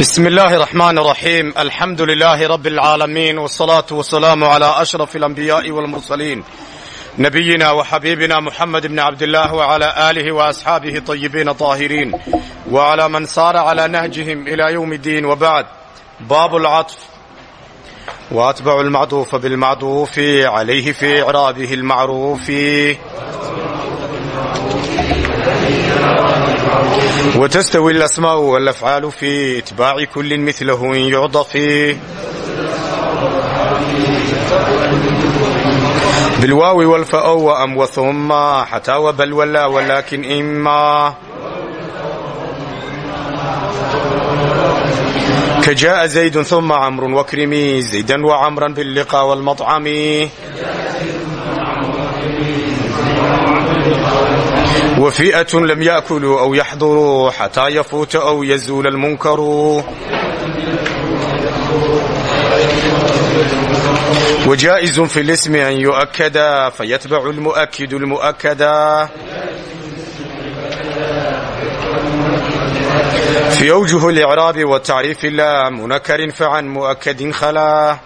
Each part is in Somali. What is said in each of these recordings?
بسم الله الرحمن الرحيم الحمد لله رب العالمين والصلاة والسلام على أشرف الأنبياء والمرسلين نبينا وحبيبنا محمد بن عبد الله وعلى آله وأصحابه طيبين طاهرين وعلى من صار على نهجهم إلى يوم الدين وبعد باب العطف وأتبع المعطوف بالمعطوف عليه في إعرابه المعروف وتستوي الأسماء والأفعال في إتباع كل مثله إن يعضف بالواو والفاء وأم وثم حتى وبل ولا ولكن إما كجاء زيد ثم عمرو وكرمي زيدا وعمرا باللقاء والمطعم وفئة لم يأكلوا أو يحضروا حتى يفوت أو يزول المنكر وجائز في الاسم أن يؤكدا فيتبع المؤكد المؤكدا في أوجه الإعراب والتعريف لا منكر فعن مؤكد خلا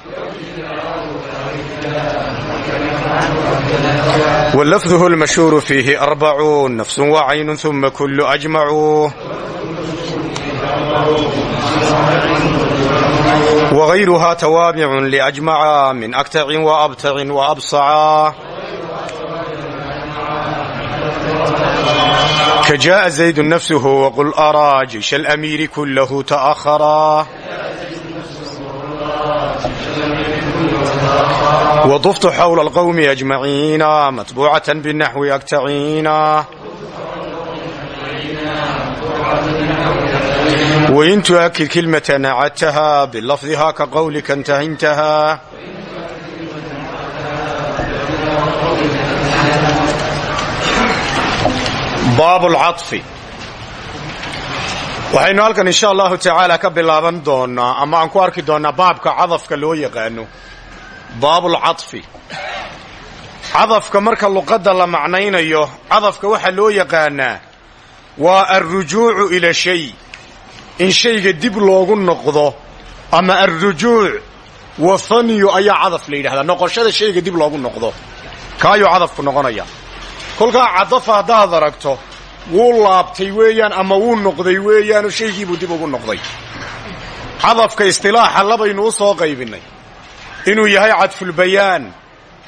walafduhu lmashhuuru fiihi arbacuun nafsun waa caynun uma kullu ajmacuu wagayruhaa tawaabicun liajmaca min aktacin waabtacin waabsaca kajaءa zaydu nafsuhu waqul araa jaysh alamiiri kulahu ta'ahara وضفت حول القوم أجمعين متبوعة بالنحو أكتعين وإن تؤكد كلمة نعدتها بلفظها كقولك انتهى انتهى baab lcaطfi waxaynu halkan insha allahu tacaala ka bilaaban doonaa ama aan ku arki doonaa baabka cadafka loo yaqaano baabulcaطfi cadafka marka luqadda la macnaynayo cadafka waxaa loo yaqaanaa waa alrujuucu ila shay. In shayga dib loogu noqdo ama alrujuuc wathaniyu ayaa cadaf la yidhahdaa. Noqoshada shayga dib loogu noqdo kaayuu cadafku noqonaya. Kolkaa cadafa haddaad aragto wuu laabtay weeyaan ama wuu noqday weeyaanoo shaygiibuu dib ugu noqday. Cadafka istilaaxa labaynu u soo qaybinnay inuu yahay cadfulbayaan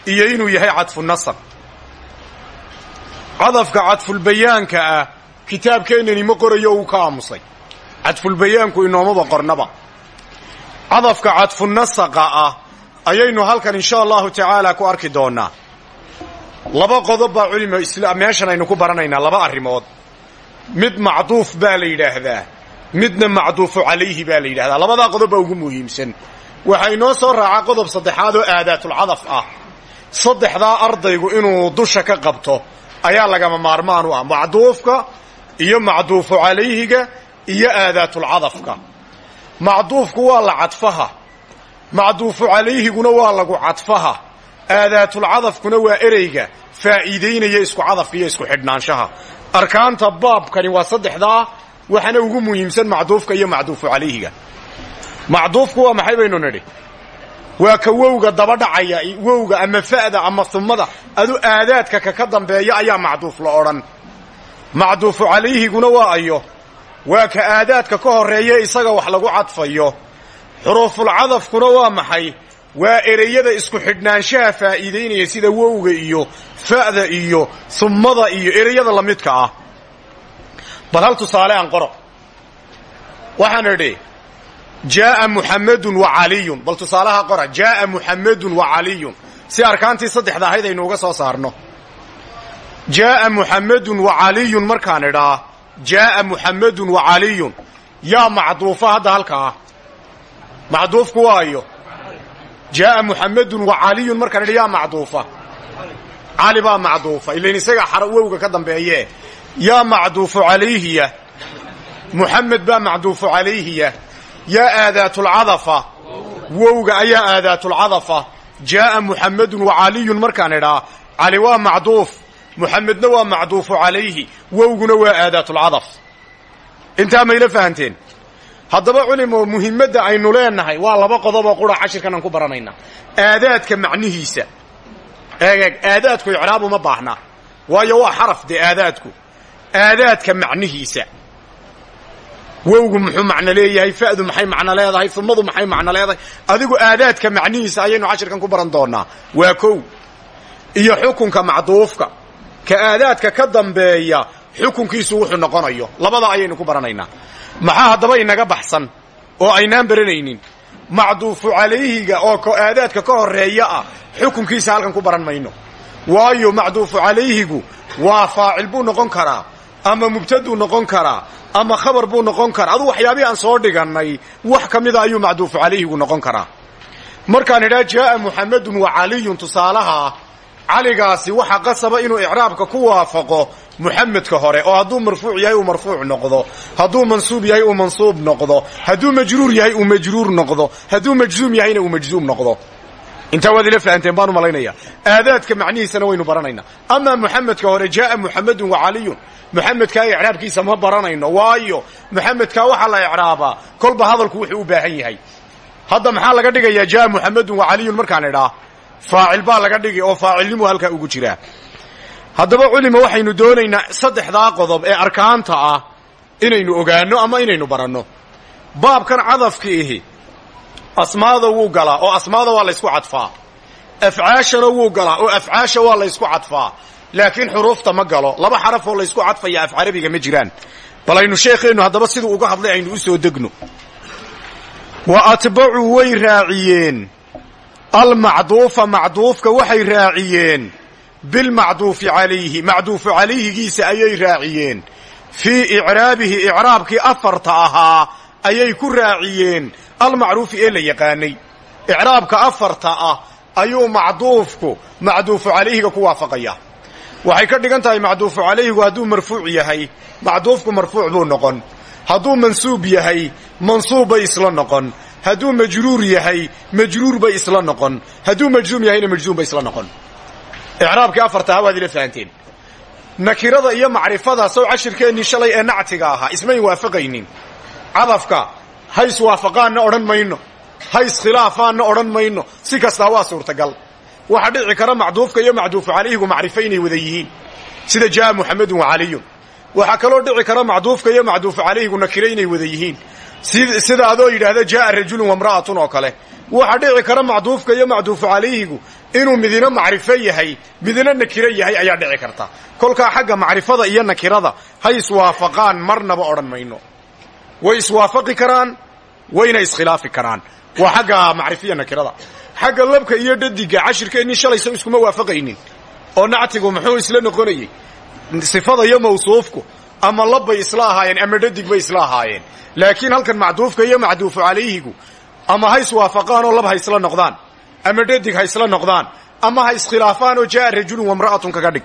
iyo inuu yahay cadfunasaq cadafka cadfulbayaanka ah kitaabkeennani ma qorayo uu ka aamusay. Cadfulbayaanku inoomaba qornaba. Cadafka cadfunasaqa ah ayaynu halkan insha allahu tacaala ku arki doonnaa. Laba qodob baa culima meeshan aynu ku baranaynaa laba arrimood. Mid macduuf baa la yidhaahdaa midna macduufu calayhi baa la yidhahdaa labadaa qodob ugu muhiimsan waxaa inoo soo raacaa qodob saddexaad oo aadaatulcadaf ah. Saddexdaa ardaygu inuu dusha ka qabto ayaa lagama maarmaan u ah macduufka iyo macduufu calayhiga iyo aadaatulcadafka macduufku waa la cadfaha macduufu calayhiguna waa lagu cadfaha. Aadaatulcadafkuna waa ereyga faa'iidaynaya isku cadafka iyo isku xidhnaanshaha. Arkaanta baabkani waa saddexdaa waxaana ugu muhiimsan macduufka iyo macduufu calayhiga macduufku waa maxay baynu nidhi? Waa ka wowga daba dhacaya wowga ama fa'da ama humada adu aadaadka kaka dambeeya ayaa macduuf la odhan. Macduufu calayhiguna waa ayo. Waa ka aadaadka ka horreeya isaga wax lagu cadfayo. Xuruufulcadafkuna waa maxay? Waa ereyada isku xidhnaanshaha faa'iidaynaya sida wowga iyo fa'da iyo summada iyo ereyada la midka ah. Bal hal tusaale aan qoro. Waxaan idhi jaaa muxammadun wa caliyun bal tusaalaha qora jaaa muxammadun wa caliyun si arkaantii saddexda ahayd aynu uga soo saarno. Jaaa muxammadun wa caliyun markaan idhaa. Jaaa muxammadun wa caliyun yaa macduufa hadda halkaa. Macduufku waayo. Jaaa muxamedun wa caliyun markaan idhi yaa macduufa. Cali baa macduufa. Ilayn isagaa xara wowga ka dambeeye yaa macduufu calayhiya muxamed baa macduufu calayhiya yaa aadaatulcadafa wowga ayaa aadaatulcadafa jaaa muxamedun wa caliyun markaan idhaa cali waa macduuf muxamedna waa macduufu calayhi wowguna waa aadaatulcadaf intaa mayla fahanteen haddaba culimo muhimadda aynu leenahay waa laba qodob oo qura cashirkan aan ku baranayna aadaadka macnihiisa eeg aadaadku icraab uma baahna waayo waa xaraf dee aadaadku aadaadka macnihiisa wowgu muxuu macno leeyahay fa'du maxay macno leedahay umadu maxay macno leedahay. Adigu aadaadka macnihiisa ayaynu cashirkan ku baran doonaa waa kow. Iyo xukunka macduufka. Ka aadaadka ka dambeeya xukunkiisu wuxuu noqonayo. Labada ayaynu ku baranaynaa. Maxaa haddaba inaga baxsan oo aynaan baranaynin? Macduufu calayhiga oo aadaadka ka horreeya ah xukunkiisa halkan ku baran mayno. Waayo macduufu calayhigu waa faacil buu noqon karaa ama mubtaduu noqon karaa ama khabar buu noqon karaa aduu waxyaabihii aan soo dhigannay wax ka mida ayuu macduufu calayhigu noqon karaa markaan idhaa jaaa muxamedun wa caliyun tusaalaha caligaasi waxa qasaba inuu icraabka ku waafaqo muxamedka hore oo hadduu marfuuc yahay uu marfuuc noqdo hadduu mansuub yahay uu mansuub noqdo hadduu majruur yahay uu majruur noqdo hadduu majzuum yahayna uu majzuum noqdo. Intaa waad ila fahanteen baan u malaynaya. Aadaadka macnihiisana waynu baranaynaa. Amaa muxamedka hore jaaa muxamedun wa caliyun muxamedkaa icraabkiisa ma baranayno. Waayo muxamedkaa waxaa la icraabaa kolba hadalku wuxuu u baahan yahay. Hadda maxaa laga dhigayaa? Jaaa muxamedun wa caliyun markaan idhaa. Faacil baa laga dhigi oo faacilnimu halkaa ugu jiraa haddaba culima waxaynu doonaynaa saddexdaa qodob ee arkaanta ah inaynu ogaanno ama inaynu baranno. Baabkan cadafka ihi asmaada wuu galaa oo asmaada waa laysku cadfaa. Afcaashana wuu galaa oo afcaasha waa laysku laakiin xuruufta ma galo. Laba xaraf oo laysku cadfaya af carabiga ma jiraan. Bal aynu sheekheennu haddaba siduu uga hadlay aynu u soo degno. Wa atbacuu way raaciyeen. Almacduufa macduufka waxay raaciyeen. Bilmacduufi calayhi macduufu calayhigiisa ayay raaciyeen. Fii icraabihi icraabkii afarta ahaa ayay ku raaciyeen. Almacruufi ee la yaqaanay icraabka afarta ah ayuu macduufku macduufu calayhiga ku waafaqaya waxay ka dhigan tahay macduufu calayhigu hadduu marfuuc yahay. Macduufku marfuuc buu noqon. Hadduu mansuub yahay mansuub isla noqon. Hadduu majruur yahay majruur bay isla noqon. Hadduu majzuum yahayna majzuum bay isla noqon. Icraabkii afartaha waad ila fahanteen. Nakirada iyo macrifada sow cashirkeennii shalay ee nactiga ahaa ismayn waafaqaynin. Cadafka ha iswaafaqaanna odhan mayno. Ha iskhilaafaanna odhan mayno. Si kastaa waa suurtagal waxaa dhici kara macduufka iyo macduufu calayhigu macrifo inay wada yihiin. Sida jaaa muxamedun wa caliyun. Waxaa kaloo dhici kara macduufka iyo macduufu calayhigu nakiro inay wada yihiin. Sida adoo yidhaahda jaaa rajulun wamra'atun oo kale. Waxaa dhici kara macduufka iyo macduufu calayhigu inuu midina macrifo yahay midina nakiro yahay ayaa dhici karta. Kolkaa xagga macrifada iyo nakirada ha iswaafaqaan marnaba odhan mayno. Way iswaafaqi karaan wayna iskhilaafi karaan. Waa xagga macrifiya nakirada xagga labka iyo dhadiga cashirkeennii shalaysa iskuma waafaqaynin. Oo nactigu muxuu isla noqonayey sifada iyo mawsuufku ama labbay isla ahaayeen ama dhadig bay isla ahaayeen. Laakiin halkan macduufka iyo macduufu calayhigu ama ha iswaafaqaan oo lab ha isla noqdaan ama dhadig ha isla noqdaan ama ha iskhilaafaan oo jaaa rajulun wamra'atun kaga dhig.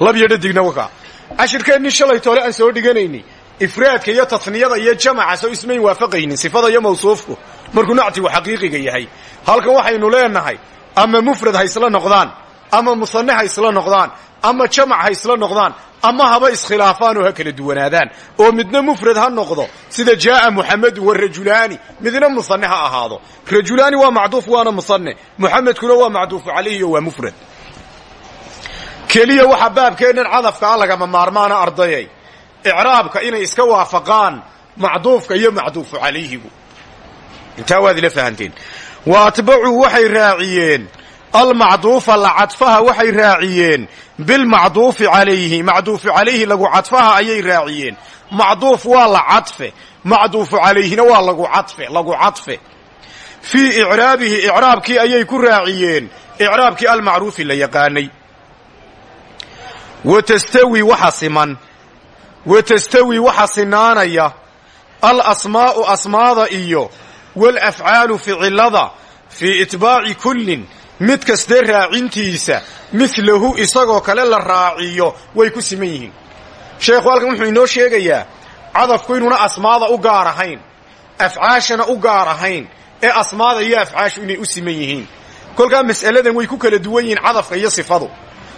Lab iyo dhadigna wakaa cashirkeennii shalay toole aan soo dhiganaynay ifraadka iyo tasniyada iyo jamaca soo ismayn waafaqaynin sifada iyo mawsuufku markuu nactigu xaqiiqiga yahay. Halkan waxaynu leenahay ama mufrad ha isla noqdaan ama musanne ha isla noqdaan ama jamac ha isla noqdaan ama haba iskhilaafaan oo ha kala duwanaadaan oo midna mufrad ha noqdo sida jaaa wa rajulaani midna musanne ha ahaado. Rajulaani waa macduuf waana musanne muxamedkuna waa macduufu calayhi oo waa mufrad. Keliya waxaa baabkeennan cadafka a lagama maarmaana ardayay. Icraabka inay iska waafaqaan macduufka iyo macduufu calayhigu intaa waad ila fahanteen. Wa atbacuu waxay raaciyeen. Almacduufa la cadfaha waxay raaciyeen. Bilmacduufi calayhi macduufu calayhi lagu cadfaha ayay raaciyeen. Macduuf waa la cadfe macduufu calayhina waa lagu cadfe lagu cadfe. Fii icraabihi icraabkii ayay ku raaciyeen. Icraabkii almacruufi la yaqaanay. Wa tastawi waxa siman. Wa tastawi waxa sinaanaya. Alasmaa'u asmaada iyo walafcaalu ficilada fii itbaaci kullin mid kaste raacintiisa midlahu isagoo kale la raaciyo way ku siman yihiin sheekhu halkan wuxuu inoo sheegayaa cadafku inuuna asmaada u gaar ahayn afcaashana u gaar ahayn ee asmaada iyo afcaashu inay u siman yihiin kolkaa mas'aladan way ku kala duwan yihiin cadafka iyo sifadu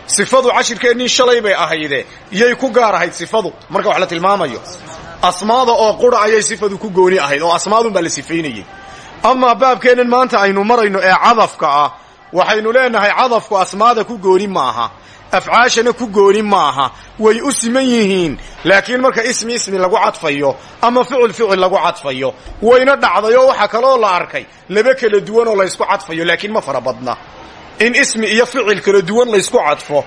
sifadu cashirkeennii shalay bay ahayde iyay ku gaar sifadu marka wax la tilmaamayo asmaada oo qura ayay sifadu ku gooni ahayd oo asmaadunbaa la sifaynayey amaa baabkeennan maanta aynu marayno ee cadafka ah waxaynu leenahay cadafku asmaada ku gooni maaha afcaashana ku gooni maaha way u siman yihiin. Laakiin marka ismi ismi lagu cadfayo ama ficil ficil lagu cadfayo wayna dhacdayoo waxaa kaloo la arkay laba kala duwan oo laysku cadfayo laakiin ma fara badna. In ismi iyo ficil kala duwan laysku cadfo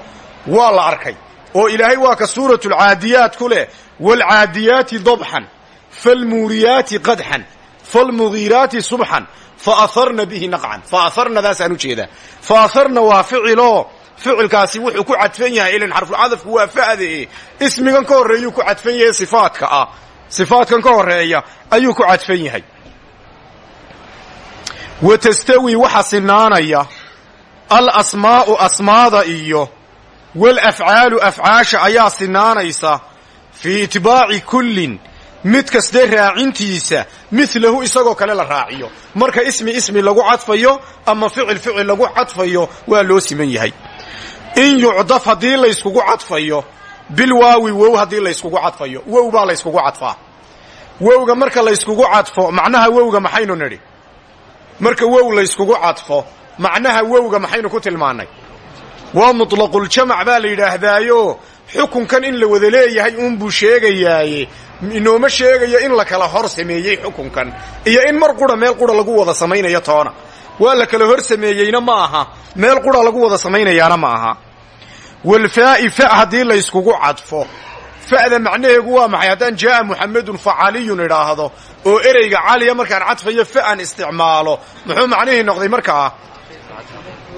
waa la arkay oo ilaahay waa ka suuratulcaadiyaat ku leh waalcaadiyaati dabxan faalmuuriyaati qadxan faalmugiiraati subxan faaharna bihi naqcan. Faaharnadaasaan u jeedaa faaharna waa ficiloo ficilkaasi wuxuu ku cadfan yahay ilan xarfulcadafku waa fa'de. Ismigan ka horreeyuu ku cadfan yahay sifaadka ah. Sifaadkan ka horreeya ayuu ku cadfan yahay. Wa tastawi waxa sinaanaya alasmaa'u asmaada iyo walafcaalu afcaasha ayaa sinaanaysa fii itbaaci kullin mid kaste raacintiisa milahu isagoo kale la raaciyo. Marka ismi ismi lagu cadfayo ama ficil ficil lagu cadfayo waa loo siman yahay. In yucdaf haddii layskugu cadfayo bilwaawi wow haddii layskugu cadfayo wow baa layskugu cadfaa. Wowga marka layskugu cadfo macnaha wowga maxaynu nidhi? Marka wow layskugu cadfo macnaha wowga maxaynu ku tilmaannay waa mutlaquljamac baa la yidhaahdaayo. Xukunkan in la wada leeyahay uunbuu sheegayaaye. Inooma sheegayo in la kala hor sameeyey xukunkan. Iyo in mar qura meel qura lagu wada samaynayo toona. Waa la kala hor sameeyeyna ma aha. Meel qura lagu wada samaynayaana ma aha. Walfaa'i fa haddii layskugu cadfo. Fa'da macnaheegu waa maxay? Haddaan jaa'a muxamedun fa caliyun idhaahdo oo ereyga caliya markaan cadfayo fa aan isticmaalo muxuu macnihii noqday markaa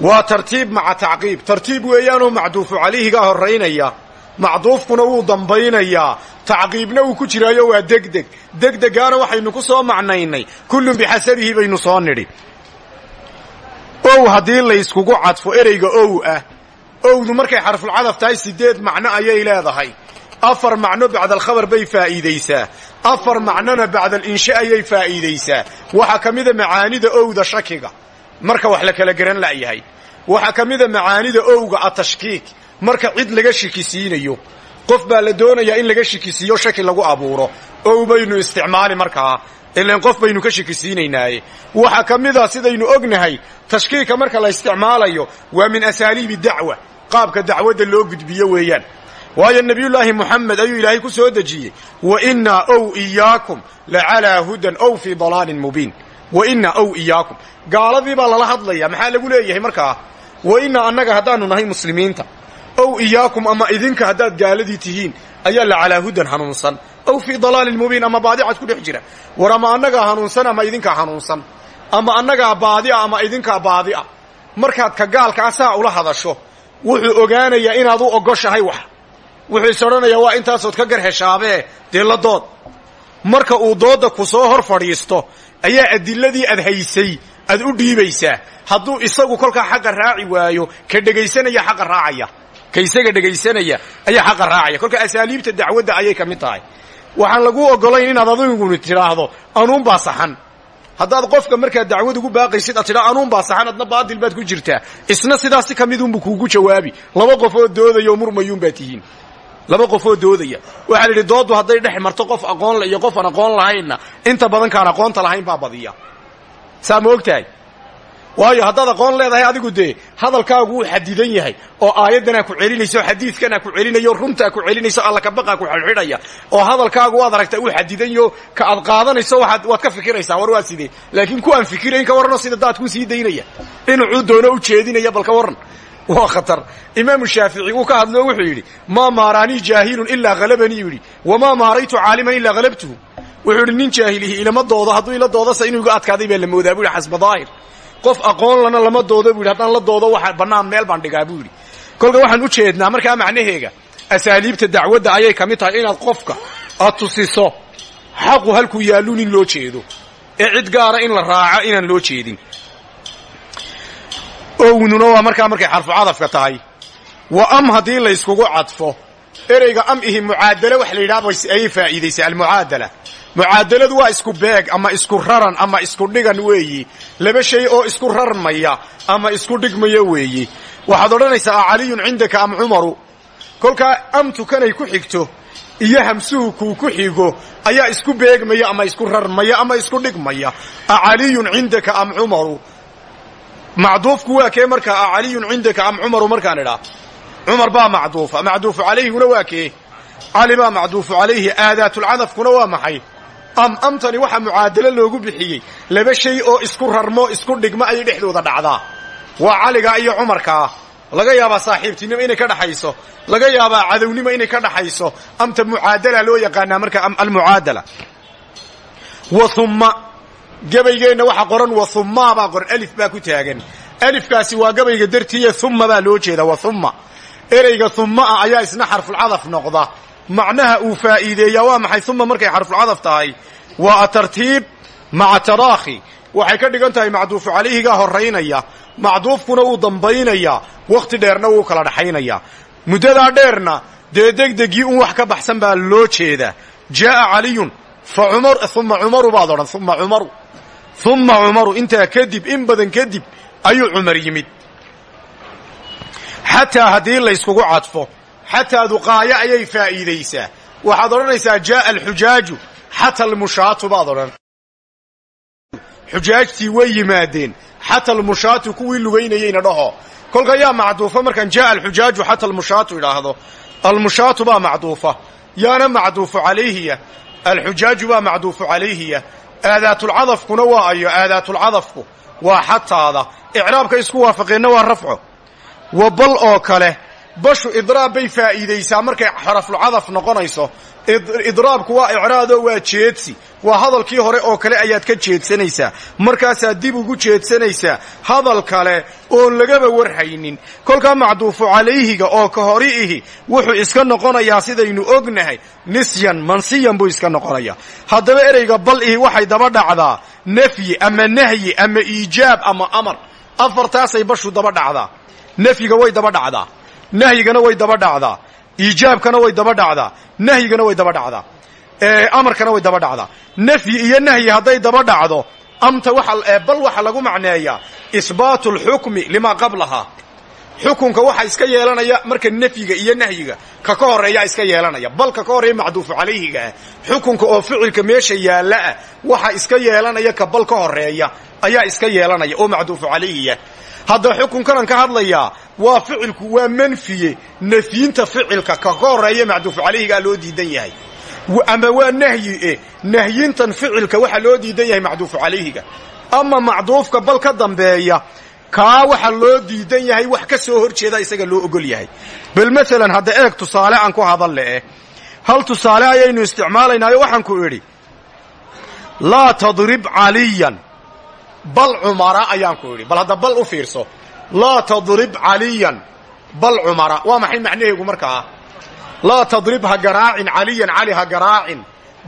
waa tartiib maca tacqiib. Tartiib weeyaanoo macduufu calayhigaa horraynaya. Macduufkuna wuu dambaynayaa tacqiibna uu ku jiraayo waa degdeg. Degdegaana waxaynu ku soo macnaynay. Kullun bixasabihi baynu soo nidhi. Ow haddii layskugu cadfo ereyga ow ah. Owdu markay xarfulcadaf tahay sideed macno ayay leedahay. Afar macno bacdalkhabar bay faa'iidaysaa. Afar macnona bacdalinsha ayay faa'iidaysaa. Waxaa ka mida macaanida owda shakiga marka wax la kala garan la'yahay. Waxaa ka mida macaanida owga atashkiik marka cid laga shikisiinayo qof baa la doonayaa in laga shikisiiyo shaki lagu abuuro. Ow baynu isticmaali markaa ilan qof baynu ka shikisiinaynaaye. Waxaa ka mida sidaynu ognahay tashkiika marka la isticmaalayo waa min asaaliibi dacwa qaabka dacwadda loo gudbiyo weeyaan. Waayo nebiyullaahi moxamed ayuu ilaahay ku soo dejiyey wa innaa ow iyaakum la calaa hudan ow fii dalaalin mubiin wa innaa ow iyaakum. Gaaladii baa lala hadlaya maxaa lagu leeyahay markaa? Wa innaa annaga haddaanu nahay muslimiinta. Ow iyaakum ama idinka haddaad gaaladii tihiin ayaa la calaa hudan hanuunsan. Ow fii dalaalin mubiin ama baadicad ku dhex jira. War ama annagaa hanuunsan ama idinkaa hanuunsan. Ama annagaa baadi'a ama idinkaa baadi'a. Markaad ka gaalka asaa ula hadasho wuxuu ogaanayaa inaad u ogoshahay wax. Wuxuu is odhanayaa waa intaasood ka gar heshaabee dee la dood. Marka uu doodda ku soo hor fadhiisto ayaa adiladii aad haysay aad u dhiibaysaa. Hadduu isagu kolkaa xaqa raaci waayo ka dhegaysanaya xaqa raacaya. Ka isaga dhegaysanaya ayaa xaqa raacaya. Kolka asaaliibta dacwadda ayay ka mid tahay. Waxaan lagu ogolayn inaad adiguni tidhaahdo anuunbaa saxan. Haddaad qofka markaad dacwad ugu baaqaysid aad tidhaa anuunbaa saxan adna baadil baad ku jirtaa. Isna sidaas si ka midunbu kuugu jawaabi. Laba qof oo doodaya oo murmayuunbaa tihiin laba qof oo doodaya. Waxaa la yidhi dooddu hadday dhex marto qof aqoon le iyo qof aan aqoon lahaynna inta badan kaan aqoonta lahayn baa badiya. Saa ma og waayo haddaad aqoon leedahay adigu dee hadalkaagu wuu xadidan yahay oo aayaddanaa ku celinaysa oo xadiidkanaa ku celinayo runtaa ku celinaysa alla kabaqaa ku xidhxidhaya oo hadalkaagu waad aragtaa uu xadidanyo ka aad qaadanayso waad ka fikiraysaa war waa sidee? Laakiin kuwaan fikirayn ka warranoo sida daadkuu sii daynaya. Dhinacuu doono u jeedinaya bal ka warran waa khatar. Imaamu shaafici uu ka hadlo wuxuu yidhi maa maaraanii jaahilun ilaa halabanii yidhi. Wamaa maaraytu caaliman ilaa halabtuhu wuxuu yidhi nin jaahilihi ilama doodo hadduu ila doodasa inuu iga adkaaday baa la moodaa bu yidhi xasba daahir. Qof aqoon lana lama doodo bu yidhi haddaan la doodo waxa bannaan meel baan dhigaa buu yidhi. Kolka waxaan u jeednaa markaa macnaheega asaaliibta dacwadda ayay ka mid tahay inaad qofka aad tusiso xaqu halkuu yaalluun in loo jeedo ee cid gaara in la raaco inaan loo jeedin ownuna waa markaa markay xarfu cadafka tahay. Wa am haddii layskugu cadfo ereyga am ihi mucaadalo wax la yidhahba ayay faa'iidaysaa almucaadala. Mucaadaladu waa isku beeg ama isku raran ama isku dhigan weeyi. Laba shay oo isku rarmaya ama isku dhigmaya weeyi. Waxaad odhanaysaa a caliyun cindaka am cumaru? Kolkaa am tukanay ku xigto iyo hamsuhu kuu ku xigo ayaa isku beegmaya ama isku rarmaya ama isku dhigmaya. A caliyun cindaka am cumaru macduufku waa kee markaa a caliyun cindaka am cumaru markaan idhaa? Cumar baa macduufa. Macduufu calayhiguna waa kee? cali baa macduufu calayhi. Aadaatulcadafkuna waa maxay? Am amtani waxaa mucaadalo loogu bixiyey. Laba shay oo isku rarmo isku dhigmo ayay dhexdooda dhacdaa. Waa caligaa iyo cumarkaa laga yaabaa saaxiibtinimo inay ka dhaxayso. Laga yaabaa cadownimo inay ka dhaxayso. Amta mucaadala loo yaqaanaa marka almucaadala. Wa humma gabaygeenna waxaa qoran wa hummaa baa qoran. Alif baa ku taagan. Alifkaasi waa gabayga dartiiye humma baa loo jeeda wa humma ereyga humma ah ayaa isna xarfulcadaf noqda. Macnaha uu faa'iideeyaa waa maxay? Humma markay xarfulcadaf tahay waa atartiib maca taraakhi. Waxay ka dhigan tahay macduufu calayhigaa horaynaya macduufkuna uu dambaynayaa wakhti dheerna wuu kala dhaxaynayaa muddadaa dheerna dee degdegii un wax ka baxsan baa loo jeedaa. Jaaa caliyun fa uma cumaru baad odhan uma cumaru uma cumaru intaa kadib in badan kadib ayuu cumar yimid. Xataa haddii layskugu cadfo xataadu qaayo ayay faa'iidaysaa. Waxaad odhanaysaa jaaa alxujaaju xata almushaatu baad odhan. Xujaajtii way yimaadeen. Xata almushaatu kuwii lugaynayeyna dhaho. Kolka yaa macduufa markaan jaaa alxujaaju xata almushaatu idhaahdo. Almushaatu baa macduufa. Yaana macduufu calayhiya. Alxujaaju baa macduufu calayhiya aadaatulcadafkuna waa ayo aadaatulcadafku waa xataada. Icraabka isku waafaqeenna waa rafco wa bal oo kale bashu idraab bay faa'iidaysaa markay xarafulcadaf noqonayso idraabku waa icraado waa jeedsi. Waa hadalkii hore oo kale ayaad ka jeedsanaysaa. Markaasaad dib ugu jeedsanaysaa hadal kale oon lagaba warhaynin. Kolkaa macduufu calayhiga oo ka hori ihi wuxuu iska noqonayaa sidaynu ognahay nisyan mansiyan buu iska noqonayaa haddaba ereyga bal ihi waxay daba dhacdaa nafyi ama nahyi ama iijaab ama amar. Afartaasay bashu daba dhacdaa. Nafyiga way daba dhacdaa. Nahyigana way daba dhacdaa iijaabkana way daba dhacdaa nahyigana way daba dhacdaa amarkana way daba dhacdaa. Nafyi iyo nahyi hadday daba dhacdo amta bal waxa lagu macneeyaa isbaatu alxukmi limaa qablahaa xukunka waxa iska yeelanaya marka nafyiga iyo nahyiga ka ka horreeya iska yeelanaya balka ka horreeya macduufu calayhiga ah. Xukunka oo ficilka meesha yaalla ah waxa iska yeelanaya ka bal ka horreeya ayaa iska yeelanaya oo macduufu calayhiya hadda xukunkanan ka hadlayaa waa ficilku waa manfiye. Nafyinta ficilka ka ka horreeya macduufu calayhigaa loo diidan yahay. Ama waa nahyi e nahyintan ficilka waxaa loo diidan yahay macduufu calayhiga. Ama macduufka bal ka dambeeya kaa waxa loo diidan yahay wax ka soo hor jeeda isaga loo ogol yahay. Bal maalan hadda eeg tusaale aan ku hadalle eh hal tusaale ayaynu isticmaalaynaayo waxaan ku idhi laa tadrib caliyan bal cumara ayaan ku idhi bal hadda bal u fiirso. Laa tadrib caliyan. Bal cumara. Waa maxay macnaheegu markaa laa tadrib ha garaacin caliyan cali ha garaacin.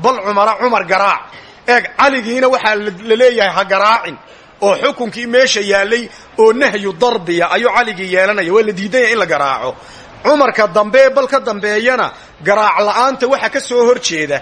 Bal cumara cumar garaac. Eeg caligiina waxaa la leeyahay ha garaacin. Oo xukunkii meesha yaallay oo nahyu darbiya ayuu caligii yeelanaya. Waa la diidan yahay in la garaaco. Cumarka dambe bal ka dambeeyana garaac la'aanta waxa ka soo hor jeeda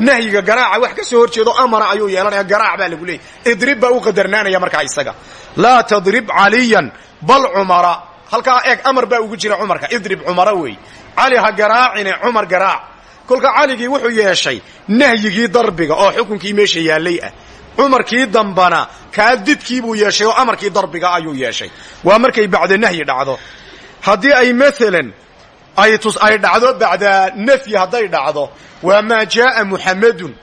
nahyiga garaaca wax ka soo hor amara ayuu yeelanaya garaac baa lagu leeyay idrib baa u qadarnaanaya markaa isaga. Laa tadrib caliyan bal cumara. Halkaa eeg amar baa ugu jira cumarka. Idrib cumara wey cali ha garaacine cumar garaac. Kolka caligii wuxuu yeeshay nahyigii darbiga oo xukunkii meesha yaallay ah. Cumarkii dambana kaa didkii buu yeeshay oo amarkii darbiga ayuu yeeshay. Waa markay bacda nahyi dhacdo. Haddii ay maalan ay dhacdo bacda nafyi hadday dhacdo. Waa maa jaaa muxamedun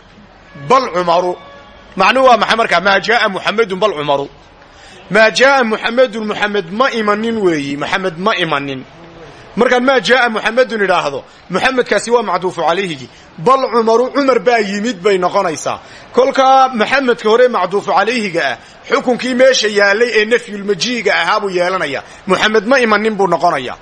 bal cumaru. Macnuhu waa maxay markaa maa jaaa muxamedun bal cumaru. Maa jaaa muxamedun muxamed ma imanin weeyi. Muxamed ma imanin. Markaan maa jaaa muxamedun idhaahdo muxamedkaasi waa macduufu calayhigii bal cumaru cumar baa yimid bay noqonaysaa kolkaa maxamedka hore macduufu calayhiga ah xukunkii meesha yaallay ee nafyulmajiiga ahaa buu yeelanaya. Muxamed ma imanin buu noqonaya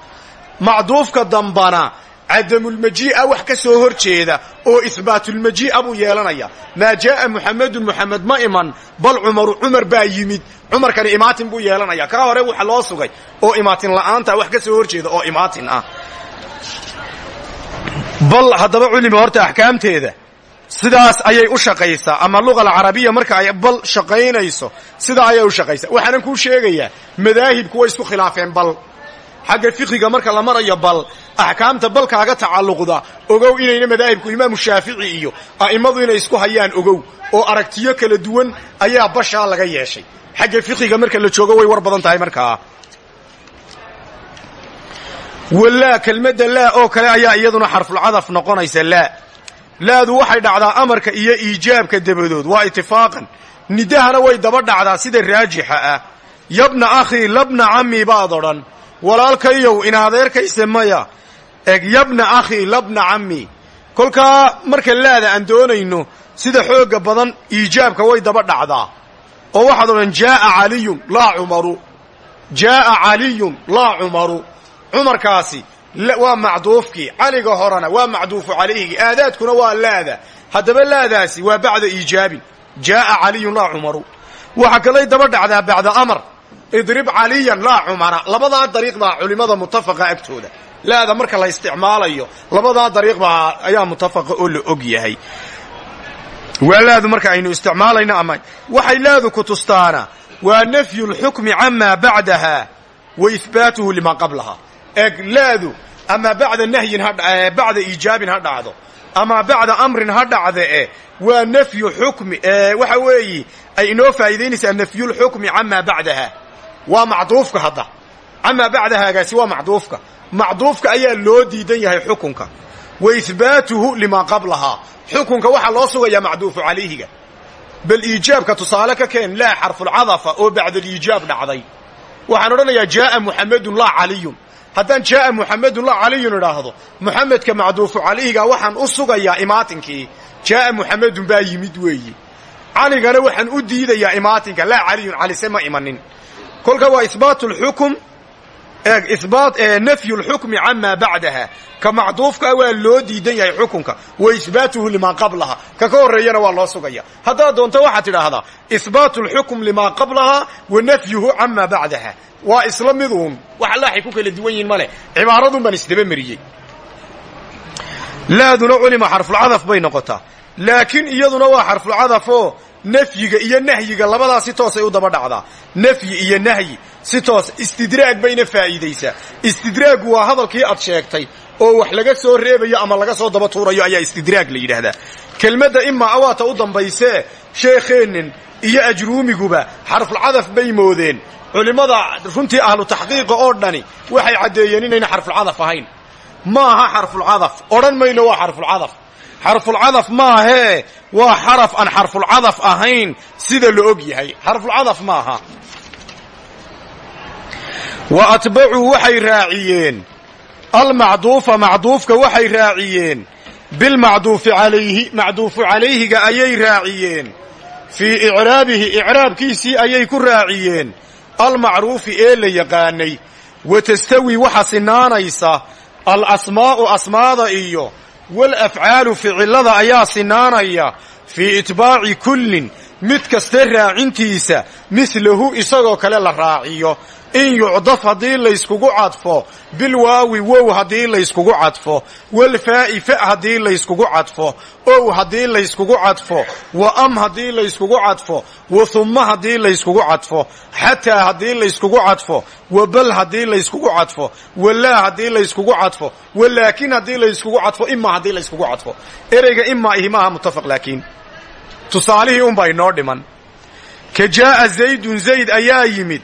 macduufka dambana cadamulmajii'a wax ka soo hor jeeda oo ihbaatulmajii'a buu yeelanaya. Maa jaaa muxamedun muxamed ma iman bal cumaru cumar baa yimid. Cumarkani imaatin buu yeelanaya. Kaa hore waxa loo sugay oo imaatin la'aanta wax ka soo hor oo imaatin ah. Bal haddaba culimi horta axkaamteeda sidaas ayay u shaqaysaa ama luga alcarabiya marka ay bal shaqaynayso sidaa ayay u shaqaysaa waxaanan kuu sheegayaa madaahibku way isku khilaafeen bal xagga fiqiga marka la marayo bal axkaamta balkaaga tacalluqda. Ogow inayna madaahibku imaamu shaafici iyo a'immadu inay isku hayaan ogow oo aragtiyo kala duwan ayaa bashaa laga yeeshay. Xagga fiqiga marka la joogo way war badan tahay markaa walaa kelmadda laa oo kale ayaa iyaduna xarfulcadaf noqonaysa laa. Laadu waxay dhacdaa amarka iyo iijaabka dabadood. Waa itifaaqan nidahana way daba dhacdaa sida raajixa ah. Yabna akhii labna cammi baad odhan walaalkayow in adeerkayse maya. Eg yabna akhii labna cammi. Kolkaa marka laada aan doonayno sida xoogga badan iijaabka way daba dhacdaa. Oo waxaad odhan jaaa caliyun laa cumaru. Jaaa caliyun laa cumaru. Cumarkaasi waa macduufkii caliga horena waa macduufu calayhigi aadaadkuna waa laada. Haddaba laadaasi waa bacda iijaabin jaaa caliyun laa cumaru. Waxaa kalay daba dhacdaa bacda amar idrib caliyan laa cumara. Labadaa dariiq baa culimmada mutafaqa agtooda. Laada marka la isticmaalayo labadaa dariiq baa ayaa mutafaqa oo la og yahay. Waa laadu marka aynu isticmaalayno ama waxay laadu ku tustaana waa nafyu lxukmi camaa bacdaha wa ihbaatuhu limaa qablaha. Eg laadu ama bacda nahyin bacda iijaabin ha dhacdo ama bacda amrin ha dhacde e waa nafyu xukmi waxa weeyi ay inoo faa'iidaynaysaa nafyulxukmi camaa bacdaha waa macduufka hadda. Camaa bacdahaagaasi waa macduufka. Macduufka ayaa loo diidan yahay xukunka. Wa ihbaatuhu limaa qablahaa xukunka waxaa loo sugayaa macduufu calayhiga. Bal iijaabka tusaale ka keen laa xarfulcadafa oo bacdaliijaab dhacday. Waxaan odhanayaa jaaa muxamedun laa caliyun. Haddaan jaaa muxamedun laa caliyun idhaahdo muxamedka macduufu calayhiga waxaan u sugayaa imaatinkii jaaa muxamedun baa yimid weeyi. Caligana waxaan u diidayaa imaatinka laa caliyun calise ma imanin kolka waa ibaat nafyu lxukmi camaa bacdaha. Ka macduufkaa waa loo diidan yahay xukunka. Wa ihbaatuhu limaa qablaha. Ka ka horreeyana waa loo sugaya. Haddaad doonto waxaad tidhaahdaa ihbaatu lxukm limaa qablaha wa nafyuhu camaa bacdaha. Waa isla miduun. Wax laaxay ku kala duwan yihiin male cibaaradun baan isdaba mariyey. Laaduna culima xarfulcadaf bay noqotaa. Laakiin iyaduna waa xarfulcadafoo nafyiga iyo nahyiga labadaa si toosay u daba dhacdaa. Nafyi iyo nahyi si toos istidraag bayna faa'iidaysaa istidraaggu waa hadalkii aad sheegtay oo wax laga soo reebayo ama laga soo daba tuurayo ayaa istidraag la yidhaahdaa. Kelmadda imaa awaata u dambaysee sheekheennin iyo ajruumiguba xarfulcadaf bay moodeen. Culimmada runtii ahlu taxqiiqa oo dhani waxay caddeeyeen inayna xarfulcadaf ahayn. Ma aha xarfulcadaf odhan mayno waa xarfulcadaf xarfulcadaf maahee waa xaraf aan xarfulcadaf ahayn sida la og yahay. Xarfulcadaf maaha. Wa atbacuu waxay raaciyeen. Almacduufa macduufka waxay raaciyeen. Bilmacduufi calayhi macduufu calayhiga ayay raaciyeen. Fii icraabihi icraabkiisii ayay ku raaciyeen. Almacruufi ee la yaqaanay. Wa tastawi waxa sinaanaysa. Alasmaa'u asmaada iyo walafcaalu ficilada ayaa sinaanaya fii itbaaci kullin mid kaste raacintiisa midlahu isagoo kale la raaciyo in yucdaf haddii layskugu cadfo bilwaawi wow haddii layskugu cadfo walfaa'i fa haddii layskugu cadfo ow haddii layskugu cadfo wa am haddii layskugu cadfo wa humma haddii layskugu cadfo xataa haddii layskugu cadfo wa bal haddii layskugu cadfo walaa haddii layskugu cadfo walaakin haddii layskugu cadfo imaa haddii layskugu cadfo ereyga imaa ihi muttafaq laakiin tusaalihii unbaa inoo dhiman ka jaa'a zaydun zayd ayaa yimid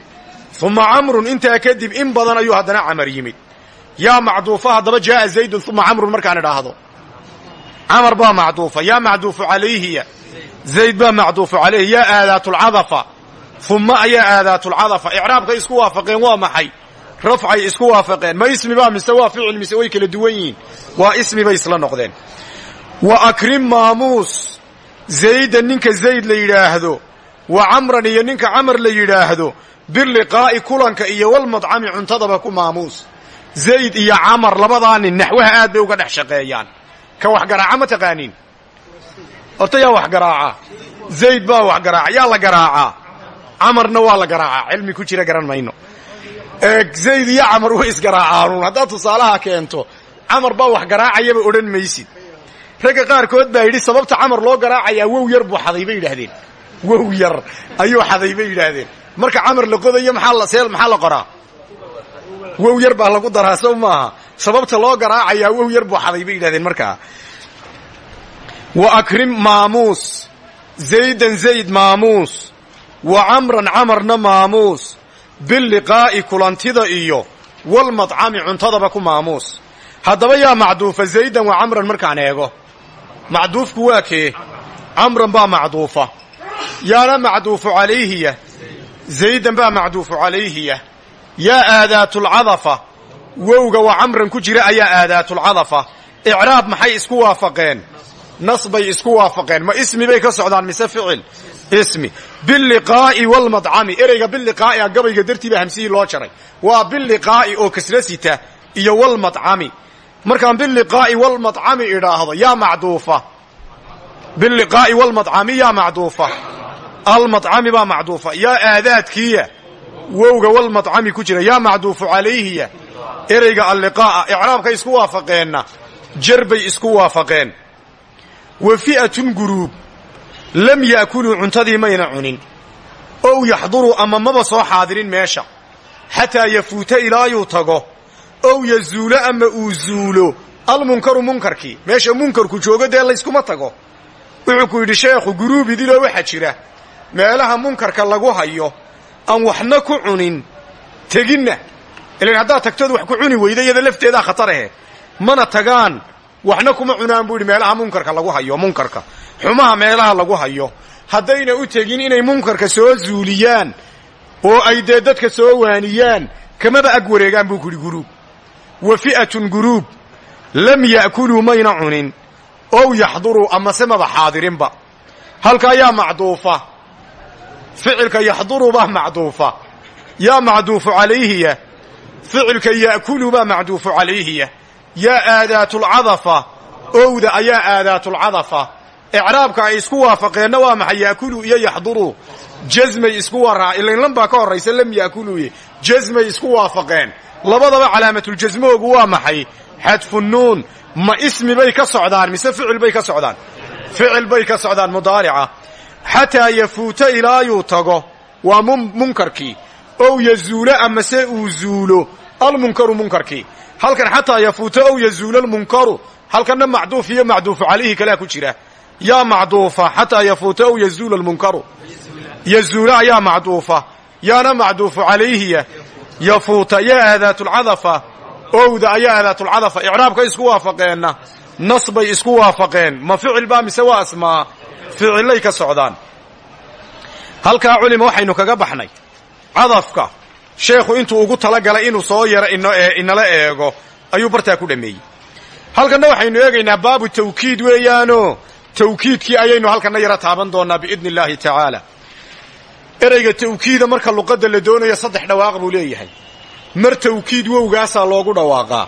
uma camrun intaa kadib in badan ayuu haddana camar yimid. Yaa macduufa haddaba jaaa zaydun uma camrun markaan idhaahdo. Camar baa macduufa yaa macduufu calayhiya zayd baa macduufu calayhi yaa aadaatulcadafa uma ayaa aadaatulcadafa icraabkay isku waafaqeen waa maxay? Rafcay isku waafaqeen. Ma ismi baa mise waa ficil mise way kala duwan yihiin? Waa ismi bay isla noqdeen. Wa akrim maamuus. Zaydan ninka zayd la yidhaahdo. Wa camran iyo ninka camar la yidhaahdo biliqaa'i kulanka iyo walmadcami cuntadaba ku maamuus. Zayd iyo camar labadaa nin aad bay uga dhex shaqeeyaan. Ka wax garaaca ma taqaaniin horta yaa wax garaaca. Zayd baa wax garaaca yaa la garaacaa camarna waa la garaacaa cilmi ku jira garan mayno. Zayd iyo camar way isgaraacaanuun. Haddaad tusaalaha keento camar baa wax garaacayaba odhan maysid. Ragga qaarkood baa yidhi sababta camar loo garaacayaa wow yar buu xaday bay yidhaahdeen. Yar ayuu xaday bay yidhaahdeen marka camar la qodayo see maxaa la qoraa? Wow yar baa lagu daraa sow maaha. Sababta loo garaacayaa wow yar buu xaday bay yidhahdeen markaa wa akrim maamuus. Zaydan zayd maamuus. Wa camran camarna maamuus. Biliqaa'i kulantida iyo walmadcami cuntadaba ku maamuus. Haddaba yaa macduufa zaydan wa camran markaan eego. Macduufku waa kee? Camran baa macduufa. Yaana macduufu calayhiya zaydan baa macduufu calayhiya yaa aadaatulcadafa wowga wa camran ku jira ayaa aadaatulcadafa icraab maxay isku waafaqeen nas bay isku waafaqeen ma ismi bay ka socdaan mise ficil ismi biliqaa'i walmadcami ereyga biliqaa'i a gabayga dartii baa hamsihii loo jaray waa biliqaa'i oo kasra sita iyo walmadcami markaan biliqaa'i walmadcami idhaahdo yaa macduufa yaa macduufa almadcami baa macduufa. Yaa aadaadkiya wowga walmadcami ku jira yaa macduufu calayhiya ereyga alliqaa'a icraabkay isku waafaqeenna jar bay isku waafaqeen. Wa fi'atun guruub lam ya'kuluu cuntadii mayna cunin. Ow yaxduruu ama maba soo xaadirin meesha. Xataa yafuuta ilaayuu tago. Ow yazuulo ama uu zuulo. Almunkaru munkarkii meesha munkarku joogo dee layskuma tago. Wuxuu ku yidhi sheekhu guruub idiloo waxaa jira meelaha munkarka lagu hayo aan waxna ku cunin teginna. Ilan haddaad tagtood wax ku cuni weyda iyada lafteedaa khatarahe mana tagaan waxna kuma cunaan buu yidhi meelaha munkarka lagu hayo munkarka. Xumaha meelaha lagu hayo haddayna u tegin inay munkarka soo zuuliyaan oo ay dee dadka soo waaniyaan kamaba ag wareegaan buu ku yidhi guruub wa fi'atun guruub lam ya'kuluu mayna cunin ow yaxduruu amase maba xaadirinba. Halkaa yaa macduufa ficilka yaxduru baa macduufa. Yaa macduufu calayhiya ficilka ya'kulu baa macduufu calayhiya yaa aadaatulcadafa owda ayaa aadaatulcadafa icraabka ay isku waafaqeenna waa maxay? Ya'kulu iyo yaxduru. Jasmay isku waraa ilaynlan baa ka horraysa lam ya'kuluye jasmay isku waafaqeen. Labadaba calaamatuljasmoogu waa maxay? Xadfunnuun ma ismi bay ka socdaan mise ficil bay ka socdaan? Ficil bay ka socdaan mudaarica xataa yafuuta ilaayuu tago. Waa munkarkii ow yazuulo amase uu zuulo. Almunkaru munkarkii halkan xataa yafuuta ow yazuulo almunkaru halkanna macduuf iyo macduufu calayhi kalea ku jira. Yaa macduufa xataa yafuuta ow yazuula almunkaru yazuula ayaa macduufa. Yaana macduufu calayhiya yafuuta yaa aadaatulcadafa owda ayaa aadaatulcadafa icraabkay isku waafaqeenna. Nas bay isku waafaqeen. Ma ficil baa mise waa asmaa ficillay ka socdaan. Halkaa culima waxaynu kaga baxnay. Cadafka sheekhu intuu ugu talagalay inuu soo yaro inala eego ayuu bartaa ku dhammeeyey halkanna waxaynu eegaynaa baabu tawkiid weeyaano. Tawkiidkii ayaynu halkanna yaro taaban doonnaa biidni illaahi tacaala. Ereyga tawkiida marka luqadda la doonayo saddex dhawaaq buu leeyahay. Mar tawkiid wowgaasaa loogu dhawaaqaa.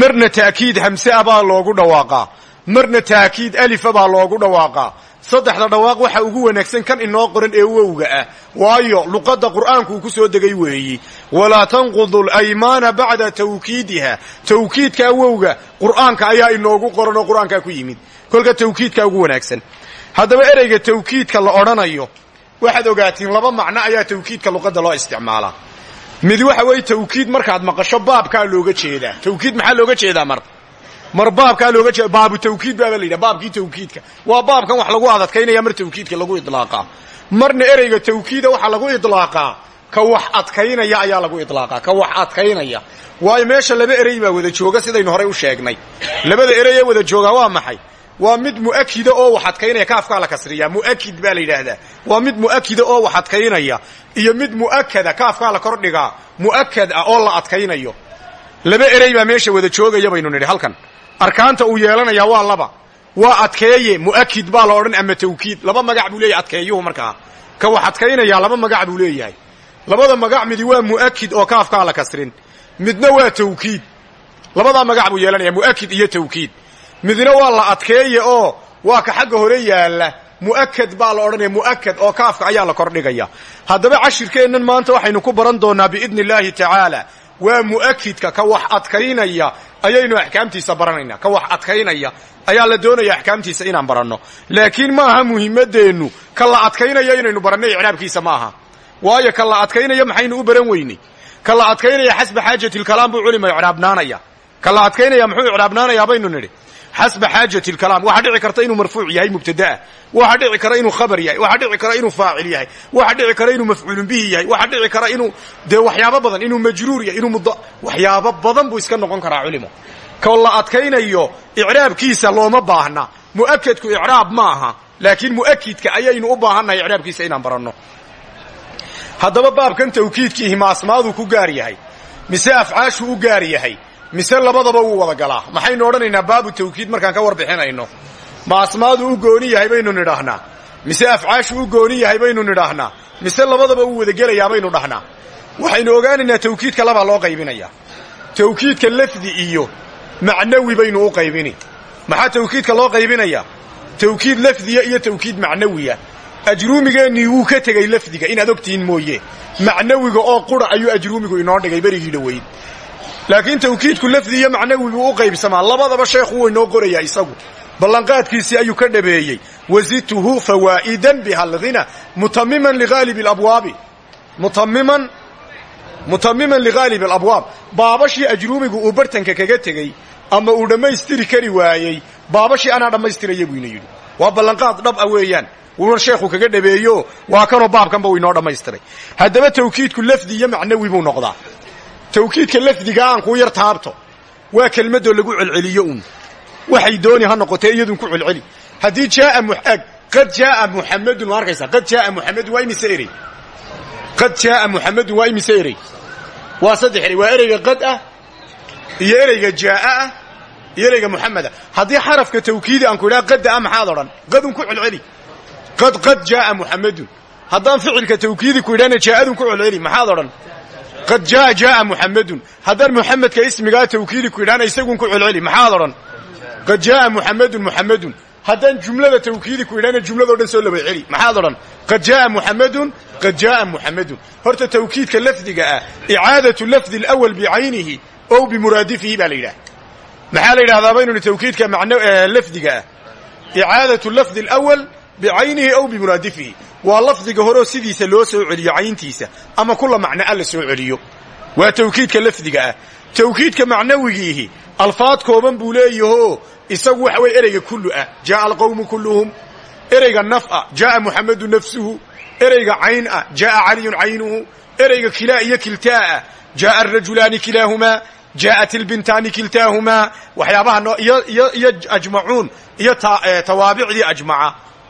Marna ta'kiid hamse a baa loogu dhawaaqaa. Marna taakiid alifa baa loogu dhawaaqaa saddexda dhawaaq waxa ugu wanaagsan kan inoo qoran ee wowga ah. Waayo luqadda qur'aanku ku soo degay weeyi. Walaa tanqudu alaymaana bacda tawkiidiha. Tawkiidkaa wowga qur'aanka ayaa inoogu qoran oo qur'aankaa ku yimid. Kolka tawkiidkaa ugu wanaagsan. Haddaba ereyga tawkiidka la odhanayo waxaad ogaatiin laba macno ayaa tawkiidka luqadda loo isticmaalaa. Mid waxa weeye tawkiid markaad maqasho baabkaa looga jeedaa. Tawkiid maxaa looga jeedaa mar mar baabkaa looga jeeda baabu tawkiid baaba la yidhaha baabkii tawkiidka. Waa baabkan wax lagu adadkaynaya mar tawkiidka lagu idlaaqaa marna ereyga tawkiida waxaa lagu idlaaqaa ka wax adkaynaya ayaa lagu idlaaqaa ka wax adkaynaya. Waayo meesha laba erey baa wada jooga sidaynu horey u sheegnay. Labada erey wada joogaa waa maxay? Waa mid mu'akida oo wax adkaynaya kaafkaa la kasriyaa mu'akid baa la waa mid mu'akida oo wax adkaynaya iyo mid mu'akada kaafkaa la kordhigaa mu'akad ah oo la adkaynayo. Laba erey baa meesha wada joogaya baynu halkan arkaanta uu yeelanayaa waa laba. Waa adkeeye mu'akid baa la odhan ama tawkiid. Laba magac buu leeyahay adkeeyuhu markaa ka wax adkaynayaa laba magac buu leeyahay. Labada magac midi waa mu'akid oo kaafkaa la kasrin. Midna waa tawkiid. Labadaa magac buu yeelanaya mu'akid iyo tawkiid. Midna waa la adkeeye oo waa ka xagga hore yaalla. Mu'akad baa la odhanaya mu'akad oo kaafka ayaa la kordhigaya. Haddaba cashirkeennan maanta waxaynu ku baran doonnaa biidni illaahi tacaala waa mu'akidka ka wax adkaynaya ayaynu axkaamtiisa baranaynaa. Ka wax adkaynaya ayaa la doonaya axkaamtiisa inaan baranno. Laakiin ma aha muhiimaddeennu ka la adkaynaya inaynu baranno ma aha. Waayo ka la adkaynaya maxaynu u baran weynay ka la adkaynaya xasba xaajati lkalaam buu culima icraabnaanaya ka la adkaynaya muxuu icraabnaanayaa baynu nidhi xasba xaajati lkalaam waxaa dhici karta inuu marfuuc yahay mubtada'a waxaa dhici kara inuu khabar yahay waxaa dhici kara inuu faacil yahay waxaa dhici kara inuu mafcuulun bihi yahay waxaa dhici kara inuu dee waxyaabo badan inuu majruur yahay inuu mud waxyaabo badan buu iska noqon karaa culimo ka la adkaynayo icraabkiisa looma baahna mu'akadku icraab ma aha laakiin mu'akidka ayaynu u baahannahay icraabkiisa inaan baranno haddaba baabkan tawkiidkiihi ma asmaaduu ku gaar yahay mise afcaashuu u gaar mise labadaba wuu wada galaa. Maxaynu odhanaynaa baabu tawkiid markaan ka warbixinayno. Ma asmaaduu u gooni yahay baynu nidhaahnaa mise afcaashuu u gooni yahay baynu nidhaahnaa mise labadaba wuu wada gelayaa baynu dhahnaa waxaynu ogaanaynaa tawkiidka labaa loo qaybinayaa tawkiidka lafdi iyo macnawi baynu u qaybini. Maxaa tawkiidka loo qaybinayaa tawkiid lafdiya iyo tawkiid macnawiya. Ajruumigeennii wuu ka tegey lafdiga inaad ogtihiin mooye. Macnawiga oo qura ayuu ajruumigu inoo dhigay berigii dhoweyd laakiin tawkiidku lafdi iyo macnawi buu u qaybsamaa. Labadaba sheekhu wuu inoo qorayaa isagu. Ballanqaadkiisii ayuu ka dhabeeyey. Wazidtuhu fawaa'idan bihalghina mutamiman lihaalibi alabwaabi. Mutamiman mutamiman lihaalibi alabwaab. Baabashii ajruumigu uu bartanka kaga tegey ama uu dhammaystiri kari waayey. Baabashii anaa dhammaystiraya buu ina yidhi. Waa ballanqaad dhab a weeyaan. Wuuna sheekhu kaga dhabeeyo. Waa kanoo baabkanba uu inoo dhammaystiray. Haddaba tawkiidku lafdi iyo macnawi buu noqdaa tawkiidka lafdiga aan kuu yar taabto waa kelmadoo lagu celceliyo uun. Waxay dooni ha noqotee iyadun ku celceli. Haddii jaaa qad jaaa muxamadun waa arkaysaa? Qad jaaa muxamadun waa imise qad jaaa muxamadun waa imise erey? Waa saddex qad ah iyo ereyga jaaa ah iyo haddii xarafka tawkiidi aan ku idhaha qadda ah maxaad odhan? Ku celceli. Qad qad jaaa muxamadun haddaan ficilka tawkiidi ku idhahna jaa'adun ku celceli maxaad qad jaa jaaa muxamadun haddaan muxamedka ismigaa tawkiidi ku idhahna isagun ku celceli maxaad odhan? Qad jaaa muxamadun muxamadun haddaan jumlada tawkiidi ku idhahna jumladao dhan soo laba celi maxaad odhan? Qad jaaa muxamadun qad jaaa muxamadun horta tawkiidka lafdiga ah icaadatu lafdi alawal bicaynihi ow bimuraadifihi baa la yidhaha maxaa la yidhahdaa baynu ni tawkiidka lafdiga ah? Icaadatu lafdi alawal bicaynihi ow bimuraadifihi waa lafdiga horeo sidiisa loo soo celiyo cayntiisa ama kula macnaa la soo celiyo. Waa tawkiidka lafdiga ah. Tawkiidka macnawigiihi alfaad kooban buu leeyaho isagu waxa weye ereyga kullu ah. Jaaa alqawmu kulluhum. Ereyga naf'a jaaa muxamadu nafsuhu. Ereyga cayn ah jaaa caliyun caynuhu. Ereyga kilaa iyo kiltaa'ah jaaa arajulaani kilaahumaa. Jaa'at ilbintaani kiltaahumaa. Waxyaabaha iyo ajmacuun iyo tawaabicdii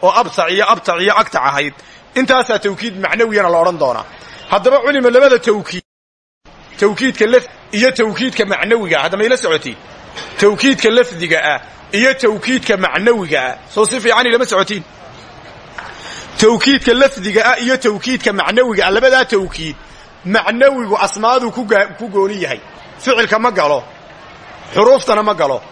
oo abtac iyo abtac iyo agtac ahayd intaasaa tawkiid macnawiyana la odhan doonaa. Haddaba culima labada tawkiid tawkiidka laf iyo tawkiidka macnawiga ah. Hadda mayla socotiin tawkiidka lafdiga ah iyo tawkiidka macnawiga ah. Soo si fiican ilama socotiin tawkiidka lafdiga ah iyo tawkiidka macnawiga ah labadaa tawkiid macnawigu asmaaduu ku gooni yahay. Ficilka ma galo. Xuruuftana ma galo.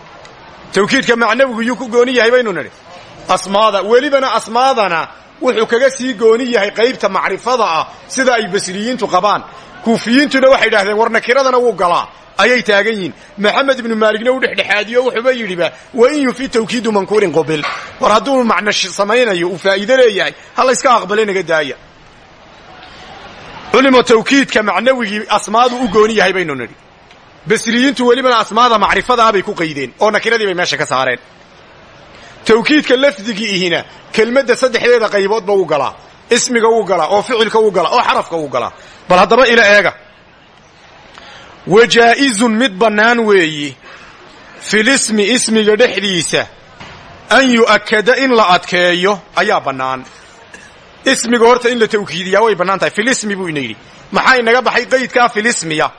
Tawkiidka macnawigu yuu ku gooni yahay baynu nidhi asmaada welibana asmaadana wuxuu kaga sii gooni yahay qaybta macrifada ah sida ay basriyiintu qabaan. Kuufiyiintuna waxay idhahdeen war nakiradana wuu galaa. Ayay taagan yihiin. Maxamed ibnu maaligna u dhexdhexaadiyo wuxuuba yidhiba wain yufi tawkiidu mankuurin qubil. War hadduu macno samaynayo uu faa'iide leeyahay ha layska aqbale naga daaya. Culimo tawkiidka macnawigii asmaadu u gooni yahay baynu nidhi. Basriyiintu welibana asmaada macrifada ah bay ku qaydeen oo nakiradii bay meesha ka saareen tawkiidka lafdigiihina kelmadda saddexdeeda qayboodba u galaa ismiga wuu galaa oo ficilka wuu galaa oo xarafka wuu galaa. Bal haddaba ila eega. Wajaa'izun mid bannaan weeyi filismi ismiga dhexdiisa an yu'akkada in la adkeeyo ayaa bannaan. Ismiga horta in la tawkiidiyaa way bannaan tahay. Filismi buu ina yidhi maxaa inaga baxay? Qaydkaa filismiya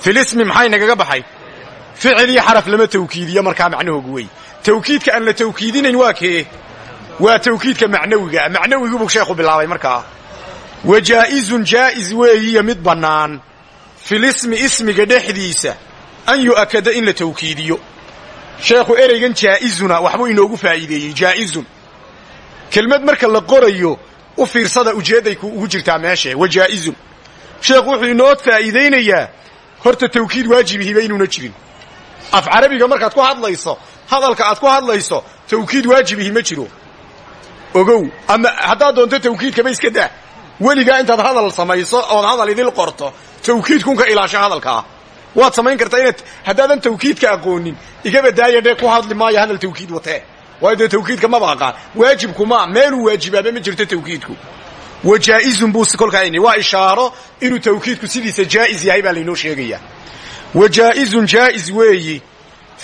filismi maxaa inagaga baxay? Ficil iyo xaraf lama tawkiidiyo markaa macnahoogu wey tawkiidka aan la tawkiidinayn waa kee? Waa tawkiidka macnawiga. Macnawigubuu sheekhu bilaabay markaa wa jaa'izun jaa'iz weeyiyo mid bannaan. Filismi ismiga dhexdiisa. An yu'akkada in la tawkiidiyo. Sheekhu ereygan jaa'izuna waxbuu inoogu faa'iideeyey jaa'izun. Kelmad marka la qorayo u fiirsada ujeedday ugu jirtaa meeshe wa jaa'izun. Sheekhu wuxuu inoo faa'iidaynayaa horta tawkiid waajibihiba inuuna jirin. Af carabiga markaad ku hadlayso hadalka aad ku hadlayso tawkiid waajibihi ma jiro. Ogow ama haddaad doonto tawkiidkaba iska daa. Weligaa intaad hadal samayso ood hadal idil qorto tawkiidkunka ilaasho hadalkaa waad samayn kartaa inaad haddaadan tawkiidka aqoonin igaba daaya dhee ku hadli maayo hadal tawkiid watee. Waayo dee tawkiidka maba aqaan waajibkuma meeluu waajibaaba ma jirto tawkiidku. Wa jaa'izun buu kolkaa waa ishaaro inuu tawkiidku sidiisa jaa'iz yahay baa laynoo sheegayaa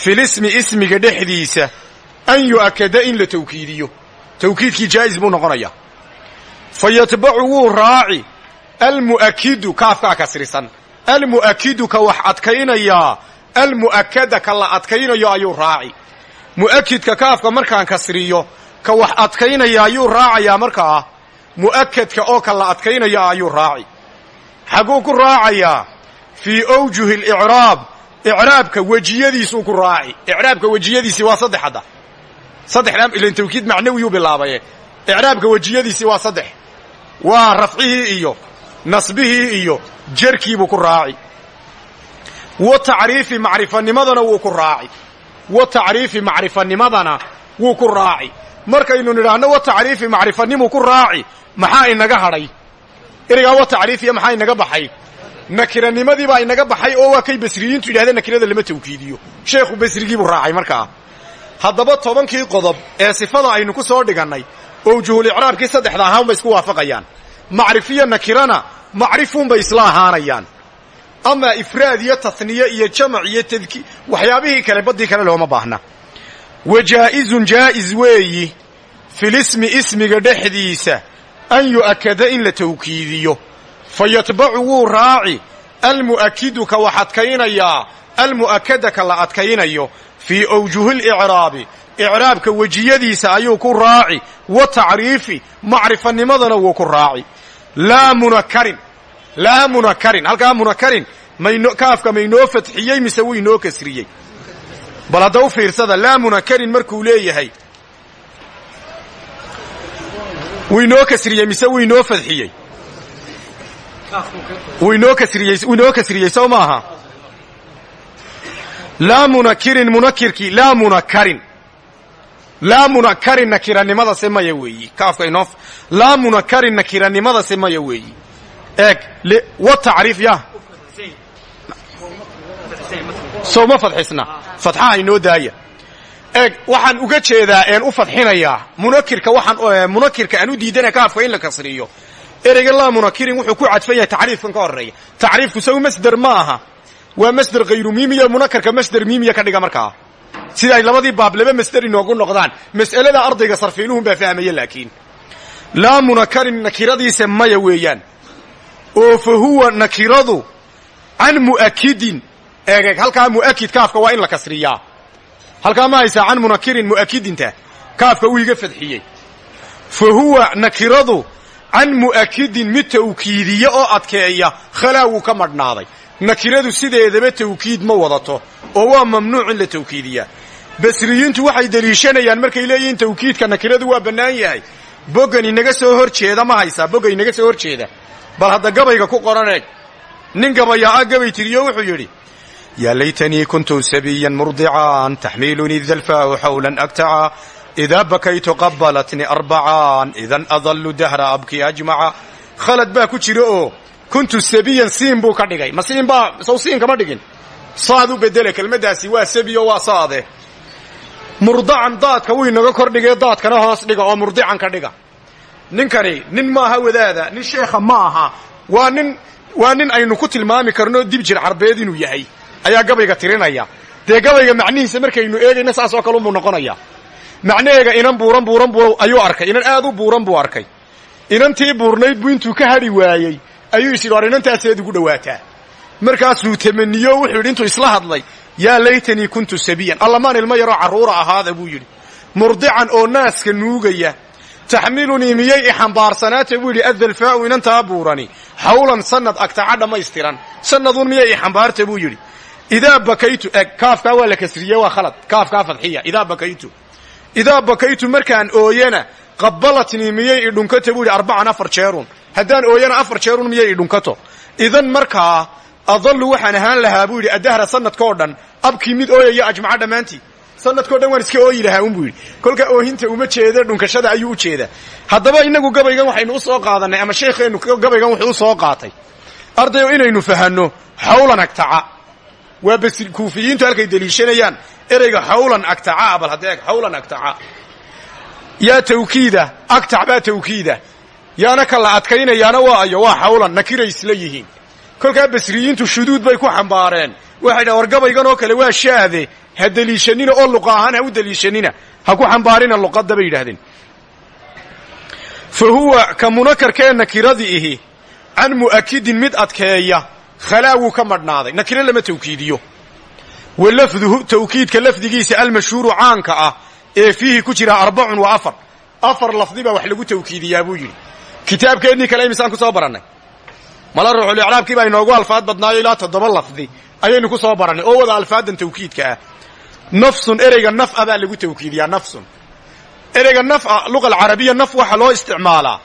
filismi ismiga dhexdiisa an yu'akada in la tawkiidiyo. Tawkiidkii jaa'iz buu noqonayaa fa yatbacu wuu raaci. Almu'akidu kaafkaa kasrisan almu'akidu ka wax adkaynayaa almu'akada ka la adkaynayo ayuu raaci. Mu'akidka kaafka markaan kasriyo ka wax adkaynaya ayuu raacayaa markaa. Mu'akadka oo ka la adkaynaya ayuu raaci. Xagguu ku raacayaa. Fii awjuhi alicraab icraabka wejiyadiisuu ku raaci. Icraabka wejiyadiisii waa saddex hadda. Saddexdaa ilan tawkiid macnawiyuu bilaabaye. Icraabka wejiyadiisii waa saddex. Waa rafcihii iyo nasbihii iyo jarkiibuu ku raaci. Wa tacriifi macrifanimadana wuu ku raaci. Wa tacriifi macrifanimadana wuu ku raaci. Markaynu nidhaahno wa tacriifi macrifanimuu ku raaci maxaa inaga hadhay? Ereygaa wa tacriifiya maxaa inaga baxay nakiranimadii baa inaga baxay oo waa kay basriyiintu yidhahdeen nakirada lama tawkiidiyo. Sheekhu basrigiibuu raacay markaa haddaba tobankii qodob ee sifada aynu ku soo dhigannay owjuhulicraabkii saddexda ahaanbay isku waafaqayaan. Macrifiyo nakirana macrifuunbay isla ahaanayaan. Amaa ifraad iyo tahniye iyo jamac iyo tadki waxyaabihii kale baddii kale looma baahna. Wa jaa'izun jaa'iz weeyi filismi ismiga dhexdiisa an yu'akada in la tawkiidiyo fa yatbacu wuu raaci. Almu'akidu ka wax adkaynayaa almu'akada ka la adkaynayo fii awjuhilicraabi icraabka wejiyadiisa ayuu ku raaci. Wa tacriifi macrifanimadana wuu ku raaci. Laa munakarin laa munakarin halkaa munakarin kaafka maynoo fadxiyey mise wuu inoo kasriyey. Bal hadda u fiirsada laa munakarin markuu leeyahay wuu wuu inoo kasriyey sow maaha laa munakirin munakirkii laa munakarin. Laa munakarin nakiranimada se maya weeyi kaafka inoo laa munakarin nakiranimada se maya weeyi eeg wa tacriif ya? Sow ma fadxisna fadxaha inoo daaya eeg waxaan uga jeedaa een u fadxinayaa munakirka waxaan munakirka aan u diidana kaafka in la kasriyo ereyga laa munakirin wuxuu ku cadfan yahay tacriifkan ka horreeya tacriifku sow masder ma aha. Waa masder khayru miimiya munakarka masder miimiya ka dhiga markaa. Sida ay labadii baab laba masder inoogu noqdaan. Mas'alada ardayga sarfiinuhun baa fahmaya laakiin. Laa munakarin nakiradiisa maya weeyaan. Oo fa huwa nakiradu can mu'akidin eegeeg halkaa mu'akid kaafka waa in la kasriyaa. Halkaa ma haysaa can munakirin mu'akidinta kaafka uu iga fadxiyey. Fa nakiradu can mu'akidin mid tawkiidiya oo adkeeya khalaa wuu ka madhnaaday. Nakiradu sideedaba tawkiid ma wadato oo waa mamnuuc in la tawkiidiyaa. Basriyiintu waxay deliishanayaan markay leeyihiin tawkiidka nakiradu waa bannaan yahay. Boggan inaga soo hor jeeda ma haysaa bogga inaga soo hor jeeda. Bal hadda gabayga ku qoran eeg nin gabayaa-a gabay tiriyo wuxuu yidhi yaa laytanii kuntu sabiyan murdicaan taxmiilunii dalfaa'u xawlan agtaca idaa bakaytu qabalatni arbacaan idan adallu dahra abkii ajmaca khalad baa ku jira oo kuntu sabiyan siin buu ka dhigay ma siin baa sow siin kama dhigin saad u bedele kelmaddaasi waa sabiyo waa saade murdacan daadka wuu inaga kor dhigee daadkana hoos dhiga oo murdican ka dhiga ninkani nin maaha wadaada nin sheekha ma aha waa nin waa nin aynu ku tilmaami karno dibjir carbeed inuu yahay ayaa gabayga tirinaya dee gabayga macnihiisa markaynu eegayna saas oo kale unbuu noqonaya macnaheega inan buuran buuran buu ayuu arkay. Inan aad u buuran buu arkay. Inantii buurnayd buu intuu ka hadhi waayey ayuu is war inantaaseed ugu dhowaataa markaasuu tamaniyo wuxuu yidhi intuu isla hadlay yaa laytanii kuntu sabiyan. Allamaan ilmo yaroo carruura ahaada buu yidhi. Murdican oo naaska nuugaya taxmilunii miyay i xambaarsanaata buu yidhi. Addalfaa'u inantaa buurani xawlan sanad agtaca dhammaystiran sanadun miyay i xambaarta? buu yidhi. Idaa bakaytu eg kaafkaa waa la kasriye waa khalad kaafkaa fadxiya idaa bakaytu idaa bakaytu markaan ooyana qabalatnii miyay i dhunkato? buu yidhi arbacan afar jeerun haddaan ooyana afar jeerun miyay i dhunkato? Idan markaa adallu waxaan ahaan lahaa buu yidhi addahra sanadka oo dhan abkii mid ooyaya ajmaca dhammaantii sanadkao dhan waan iska ooyi lahaa unbuu yidhi. Oohinta uma jeeda dhunkashada ayuu u jeedaa inagu gabaygan waxaynu u soo qaadanay ama sheekheennu gabaygan wuxuu u soo qaatay. Ardayo inaynu fahanno xawlan agtaca. Kuufiyiintu halkay deliishanayaan ereyga xawlan agtaca bal haddee xawlan agtaca yaa tawkiida agtac baa tawkiida. Yaana ka la adkaynayaana waa ayo waa xawlan nakiray isla yihiin. Kolkaa basriyiintu shuduud bay ku xambaareen. Waxay dhaha war gabaygan oo kale waa shaade. Ha deliishanina oo luqa ahaan ha u deliishanina. Ha ku xambaarina luqadda bay yidhahdeen fa huwa ka munakarkee nakiradii ihi can mu'akidin mid adkeeya khalaa wuu ka madhnaaday. Nakiro lama tawkiidiyo wa lafduhu tawkiidka lafdigiisa almashhuuru caanka ah ee fiihi ku jira arbacun wa afar. Afar lafdi baa wax lagu tawkiidiyaa buu yidhi. Kitaabkeennii kale imisaan ku soo barannay. Mala ruuxulicraabkii baa inoogu alfaad badnaayo ilaa toddoba lafdi ayaynu ku soo barannay oo wada alfaadan tawkiidka ah. Nafsun ereyga naf'a baa lagu tawkiidiyaa nafsun. Ereyga naf'a luqa alcarabiya naf waxaa loo isticmaalaa.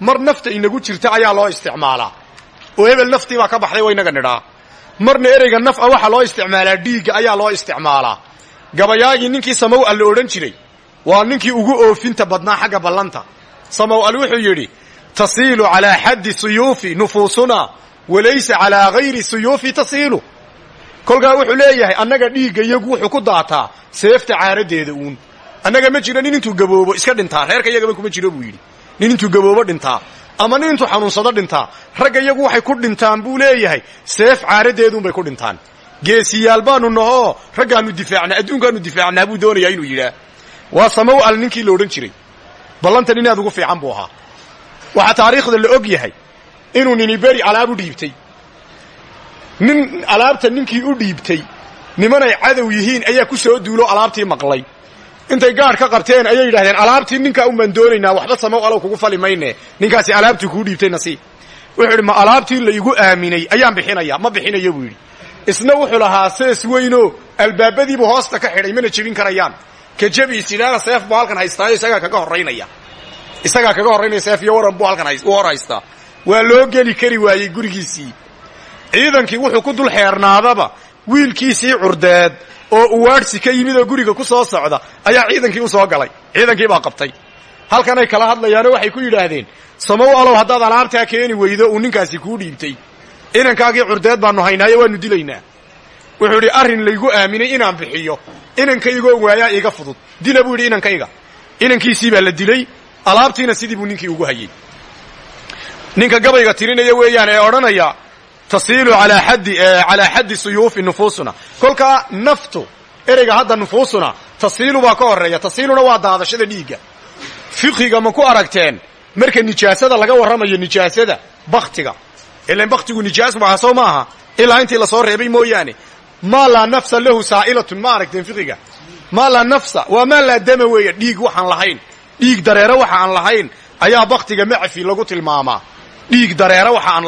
Mar nafta inagu jirta ayaa loo isticmaalaa. Oo hebel naftii ka baxday wa inaga nidhaa marna ereyga naf'a waxaa loo isticmaalaa dhiigga ayaa loo isticmaalaa. Gabayaagii ninkii samow al la odhan jiray waa ninkii ugu oofinta badnaa xagga ballanta. Samow al wuxuu yidhi tasiilu calaa xaddi suyuufi nufuusuna walaysa calaa hayri suyuufi tasiilu. Kolkaa wuxuu leeyahay annaga dhiigga iyagu wuxuu ku daataa seefta caaradeeda uun. Annaga ma jiro nin intuu gaboobo iska dhintaa reerka iyagaba kuma jiro buu yidhi. Nin intuu gaboobo dhintaa ama nin intuu xanuunsado dhintaa ragga iyagu waxay ku dhintaan buu leeyahay. Seef caaradeeduunbay ku dhintaan. Geesiyaal baanu nahoo raggaanu difaacnaa adduunkaanu difaacnaa buu doonayaa inuu yidhaah. Waa samow al ninkii la odhan jiray. Ballantan inaad ugu fiican buu ahaa. Waxaa taariikhda la og yahay inuu nini beri alaab u dhiibtay. Nin alaabta ninkii u dhiibtay nimanay cadow yihiin ayaa ku soo duulo alaabtii maqlay intay gaadh ka qabteen ayay yidhahdeen alaabtii ninkaa umaan doonaynaa waxba samow alow kugu fali mayne. Ninkaasi alaabtii kuu dhiibtay nasiib wuxuu yidhi ma alaabtii la igu aaminay ayaan bixinaya ma bixinayo buu isna wuxuu lahaa sees weynoo albaabadiibuu hoosta ka xidhay mana jebin karayaan. Ka jebiis yidhaana seef buu halkan haystaayo isagaa kaga horraynaya. Isagaa kaga horraynaya seef iyo waran buu halkan u hor waa loo geli kari waayey gurigiisii. Ciidankii wuxuu ku dul xeernaadaba wiilkiisii curdeed oo uwaadhsi ka yimid oo guriga ku soo socda ayaa ciidankii u soo galay. Ciidankii baa qabtay. Halkanay kala hadlayaanoo waxay ku yidhaahdeen samow alow haddaad alaabtaa keeni weydo uu ninkaasi kuu dhiibtay. Inankaagii curdeed baanu haynaayo waanu dilaynaa. Wuxuu idhi arrin laygu aaminay inaan bixiyo. Inankaygoon waayaa iiga fudud. Dila buu yidhi inankayga. Inankiisii baa la dilay. Alaabtiina sidii buu ninkii ugu hayey ninka gabayga tirinaya weeyaan ee odhanaya tasiilu calaa xaddi suyuufi nufuusuna. Kolkaa naftu ereyga hadda nufuusuna tasiilu baa ka horreeya. Tasiiluna waa daadashada dhiigga. Fiqhiga ma ku aragteen marka nijaasada laga warramayo nijaasada baktiga ilan baktigu nijaas maaha soo maaha ilaa intii la soo reebay mooyaane. Maa laa nafsa lahu saa'ilatun ma aragteen fiqiga maa laa nafsa waa maa laa dama weeye dhiig waxaan lahayn. Dhiig dareero waxa aan lahayn ayaa baktiga macfi lagu tilmaamaa. Dhiig dareero waxa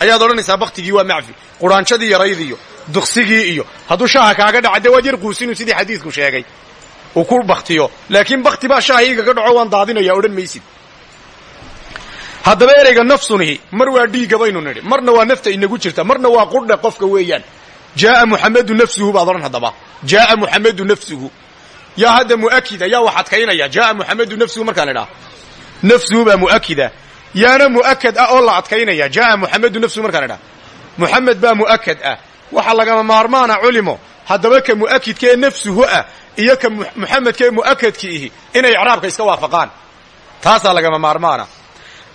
ayaad odhanaysaa baktigii waa macfi. Quraanjadii yaraydiiyo duksigii iyo hadduu shaaha kaaga dhaca dee waad yar sidii xadiidku sheegay. Uu ku baktiyo laakiin bakti baa shaaha igaga dhaco waan daadinaya odhan maysid. Haddaba ereyga nafsunihi mar waa dhiigga baynu nidhi. Marna waa nafta inagu jirta marna waa qudha qofka weeyaan. Jaaa muxamedu nafsuhu baad odhan haddaba. Jaaa muxamedu nafsuhu. Yaa hadda mu'akida yaa wax adkaynaya jaaa muxamedu nafsuhu markaan idhaa nafsuhu baa mu'akida yaana mu'akad ah oo la adkaynaya. Jaaa muxamedu nafsuhu markaan idhaa muxamed baa mu'akad ah. Waxa lagama maarmaana culimo. Haddaba ka mu'akidka ee nafsuhu ah iyo ka muxamedka ee mu'akadki ihi inay icraabka iska waafaqaan. Taasaa lagama maarmaana.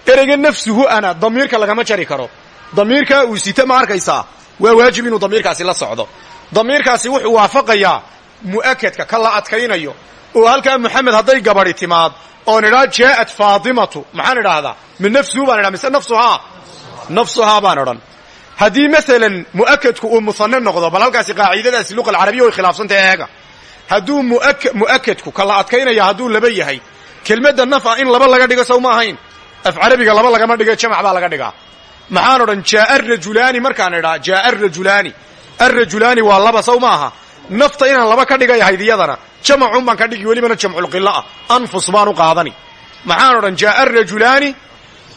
Ereyga nafsuhu ana damiirka lagama jari karo. Damiirkaa uu sita ma arkaysaa? Waa waajib inuu damiirkaasi la socdo. Damiirkaasi wuxuu waafaqayaa mu'akadka ka la adkaynayo oo halkaa muxamed hadday gabadhi timaad oon idhaa jaa'at faatimatu. Maxaan idhaahdaa? Min nafsuhu baan idhaha mise nafsuhaa? Nafsuhaa baan odhan. Haddii maalan mu'akadku uu musanne noqdo bal halkaasi qaacidadaasi luqa alcarabiya way khilaafsantahe eega hadduu mu'akadku ka la adkaynaya hadduu laba yahay kelmadda naf ah in laba laga dhigo sow ma ahayn. Af carabiga laba lagama dhigo jamac baa laga dhigaa. Maxaan odhan jaaa arajulaani markaan idhaa jaaa arajulaani arrajulaani waa laba sow maaha nafta inaan laba ka dhigay ahayd jamacun baan ka dhigi welibana jamculqila ah anfus baan u qaadani. Maxaan odhan jaaa arajulaani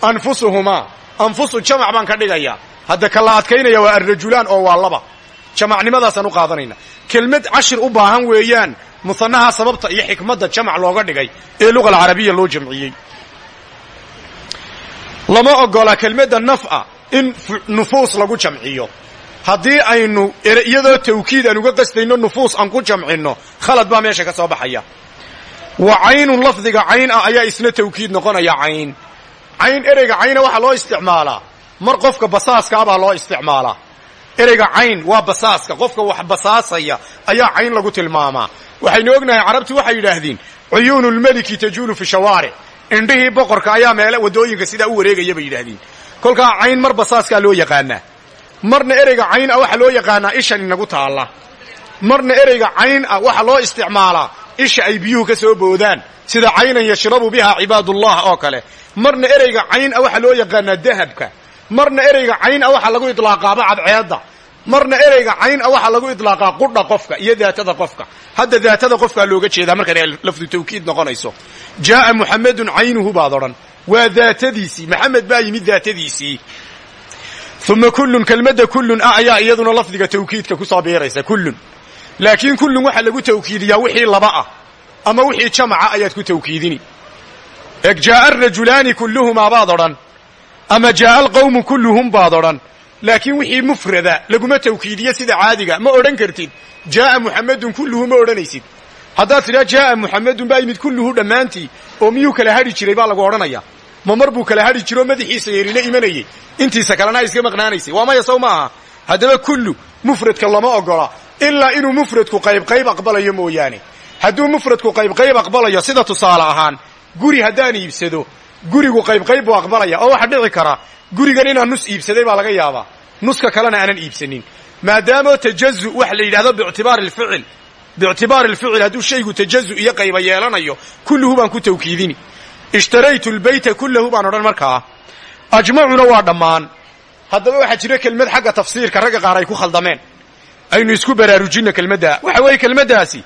anfusuhumaa. Anfusu jamac baan ka dhigayaa. Hadda ka la adkaynaya waa arrajulaan oo waa laba. Jamacnimadaasaan u qaadanayna kelmad cashir u baahan weeyaan musanaha sababta iyo xikmadda jamac looga dhigay ee luga alcarabiya loo jamciyey. Lama ogola kelmadda naf'a in nufuus lagu jamciyo haddii aynu iyadoo tawkiid aan uga qasdayno nufuus aan ku jamcinno khalad baa meesha ka soo baxaya. Wa caynun lafdiga cayn ah ayaa isna tawkiid noqonaya cayn. Cayn ereyga cayna waxaa loo isticmaalaa mar qofka basaaska ah baa loo isticmaalaa ereyga cayn waa basaaska. Qofka wax basaasaya ayaa cayn lagu tilmaamaa. Waxaynu ognahay carabtu waxay yidhaahdeen cuyuunu lmeliki tajuulu fi shawaaric. Indhihii boqorka ayaa meele waddooyinka sidaa u wareegaya bay yidhaahdeen. Kolkaa cayn mar basaaskaa loo yaqaanaa marna ereyga cayn ah waxaa loo yaqaanaa ishan inagu taalla. Marna ereyga cayn ah waxaa loo isticmaalaa isha ay biyuhu ka soo boodaan sida caynan yashrabu biha cibaadullah oo kale. Marna ereyga cayn ah waxaa loo yaqaanaa dahabka. Marna ereyga cayn ah waxaa lagu idlaaqaaba cadceedda. Marna ereyga cayn ah waxaa lagu idlaaqaa qudha qofka iyo daatada qofka. Hadda daatada qofkaa looga jeedaa markay lafdu tawkiid noqonayso. Jaaa muxamedun caynuhu baad odhan. Waa daatadiisii maxamed baa yimid daatadiisii uma kullun kelmadda kullun ah ayaa iyaduna lafdiga tawkiidka ku soo biiraysa kullun laakiin kullun waxaa lagu tawkiidiyaa wixii laba ah ama wixii jamaca ayaad ku tawkiidini eg jaaa arajulaani kulluhumaa baad odhan ama jaaa alqawmu kulluhum baad odhan laakiin wixii mufrada laguma tawkiidiyo sida caadiga ma odhan kartid jaaa muxamedun kulluhu ma odhanaysid haddaad tidhaa jaaa muxamedun baa yimid kulluhu dhammaantii oo miyuu kala hadhi jiray baa lagu odhanayaa ma mar buu kala hadhi jiro madaxiisa yeerila imanayey. Intiisa kalena ay iska maqnaanaysay. Waa maya sow maaha haddaba kullu mufradka lama ogola ilaa inuu mufradku qaybqayb aqbalayo mooyaane. Hadduu mufradku qaybqayb aqbalayo sida tusaale ahaan guri haddaan iibsado gurigu qaybqayb buu aqbalaya oo waxaa dhici kara gurigan inaan nus iibsaday baa laga yaabaa. Nuska kalena aanan iibsanin. Maadaamoo tajazu waxa la yidhahdo biictibaari alficil biictibaari alficil hadduu shaygu tajazu iyo qayba yeelanayo kulluhu baan ku tawkiidini ishtaraytu lbayta kullahu baan odhan markaa. Ajmacuna waa dhammaan. Haddaba waxaa jira kelmad xagga tafsiirka ragga qaar ay ku khaldameen. Aynu isku baraarujinno kelmadda. Waxa weeye kelmaddaasi.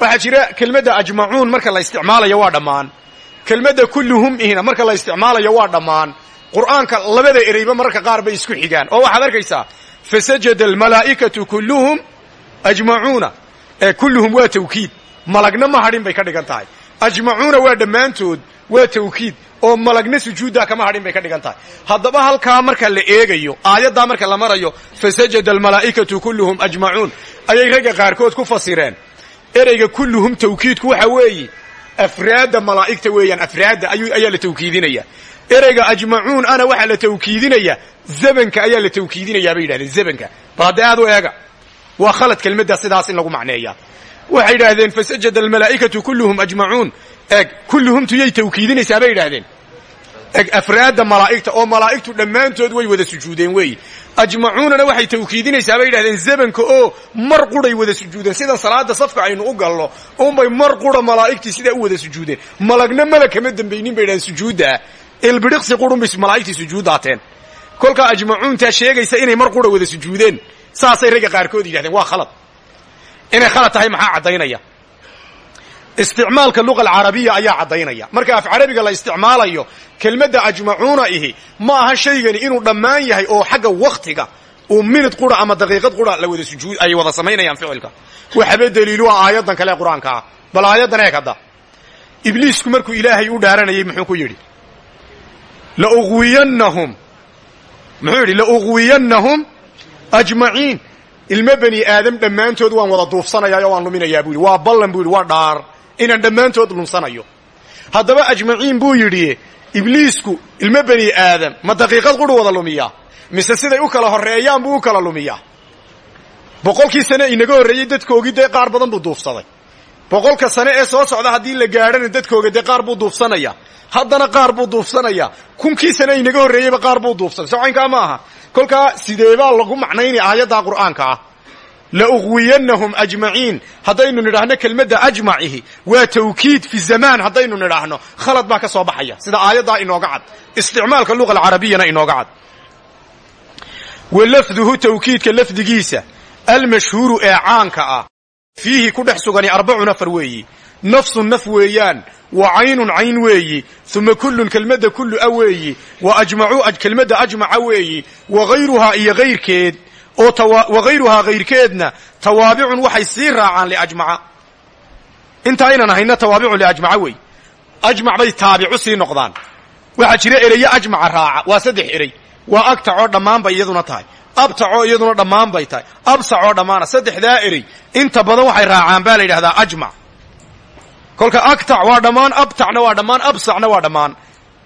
Waxaa jira kelmadda ajmacuun marka la isticmaalayo waa dhammaan. Kelmadda kulluhum ihna marka la isticmaalayo waa dhammaan. Qur'aanka labada ereyba mararka qaar bay isku xigaan. Oo waxaad arkaysaa fasajada almalaa'ikatu kulluhum ajmacuuna ee kulluhum waa tawkiid. Malagna ma hadhin bay ka dhigan tahay. Waa dhammaantood waa tawkiid oo malagna sujuuddaa kama hadhin bay ka dhigan tahay haddaba halkaa marka la eegayo aayaddaa marka la marayo fasajada almalaa'ikatu kulluhum ajmacuun. Ayay ragga qaarkood ku fasireen. Ereyga kulluhum tawkiidku waxa weeye afraadda malaa'igta weeyaan afraadda ayaa la tawkiidinaya. Ereyga ajmacuun ana waxaa la tawkiidinaya zabanka ayaa la tawkiidinayaa bay yidhahdeen zabanka. Bal hadda aad u eega waa khalad kelmaddaa sidaas in lagu macneeyaa. Waxay yidhaahdeen fasajada almalaa'ikatu kulluhum ajmacuun eg kulluhumtu yay tawkiidinaysaa bay yidhahdeen eg afraadda malaa'igta oo malaa'igtu dhammaantood way wada sujuudeen weeyi ajmacuunana waxay tawkiidinaysaa bay yidhahdeen zabanka oo mar quray wada sujuudeen. Sidan salaada safka aynu u galno unbay mar qura malaa'igtii sidaa u wada sujuudeen. Malagna mala kama dambaynin bay yidhahdeen sujuuddaa ilbidhiqsi qurunbay malaa'igtii sujuuddaateen kolkaa ajmacuuntaa sheegaysa inay mar qura wada sujuudeen. Saasay ragga qaarkood yidhahdeen waa khalad. Inay khalad tahay maxaa caddaynaya isticmaalka luqa alcarabiya ayaa caddaynaya. Marka af carabiga la isticmaalayo kelmadda ajmacuuna ihi ma aha shaygani inuu dhammaan yahay oo xagga wakhtiga uu minid qura ama daqiiqad qura la wada sujuud ay wada samaynayaan ficilka. Waxaba daliilu ah aayaddan kale qur'aanka ah. Bal aayaddan eeg hadda. Ibliisku markuu ilaahay u dhaaranayay muxuu ku yidhi? Lauwiyannahum muxuu yidhi? Lauwiyannahum ajmaciin. Ilmo bani aadam dhammaantood waan wada duufsanayaa oo waan luminayaa buu yidhi. Waa ballan buu yidhi. Waa dhaar inaan dhammaantood lumsanayo haddaba ajmaciin buu yidhi ibliisku ilmo bani aadam ma daqiiqad quru wada lumiyaa? Mise siday u kala horreeyaan buu u kala lumiyaa? Boqolkii sane inaga horreeyey dadkoogii dee qaar badan buu duufsaday. Boqolka sane ee soo socda haddii la gaadhana dadkooga dee qaar buu duufsanaya. Haddana qaar buu duufsanaya. Kunkii sane inaga horreeyeyba qaar buu duufsaday socaynkaa ma aha. Kolkaa sideebaa lagu macnaynaya aayaddaa qur'aanka ah la uqwiyannahum ajmaciin haddaynu nidhaahno kelmadda ajmacihi waa tawkiid fi zamaan haddaynu nidhaahno khalad baa ka soo baxaya sida aayaddaa inooga cad isticmaalka luqa alcarabiyana inooga cad wa lafduhu tawkiidka lafdigiisa almashhuuru ee caanka ah fiihi ku dhex sugani arbacun afar weeyi nafsun naf weeyaan wa caynun cayn weeyi uma kullun kelmadda kullu a weeyi wa ajmacu kelmadda ajmaca weeyi wa hayruhaa iyo kayrkeed oo wagayruhaa hayrkeedna tawaabicun waxay sii raacaan liajmaca. Intaa aynan ahayna tawaabicun liajmaca wey. Ajmac bay taabicu sii noqdaan. Waxaa jira ereyo ajmaca raaca waa saddex erey waa agtacoo dhammaan bay iyaduna tahay. Abtacoo iyaduna dhammaan bay tahay. Absacoo dhammaana. Saddexdaa erey inta badan waxay raacaan baa la yidhahdaa ajmac. Kolka agtac waa dhammaan abtacna waa dhammaan absacna waa dhammaan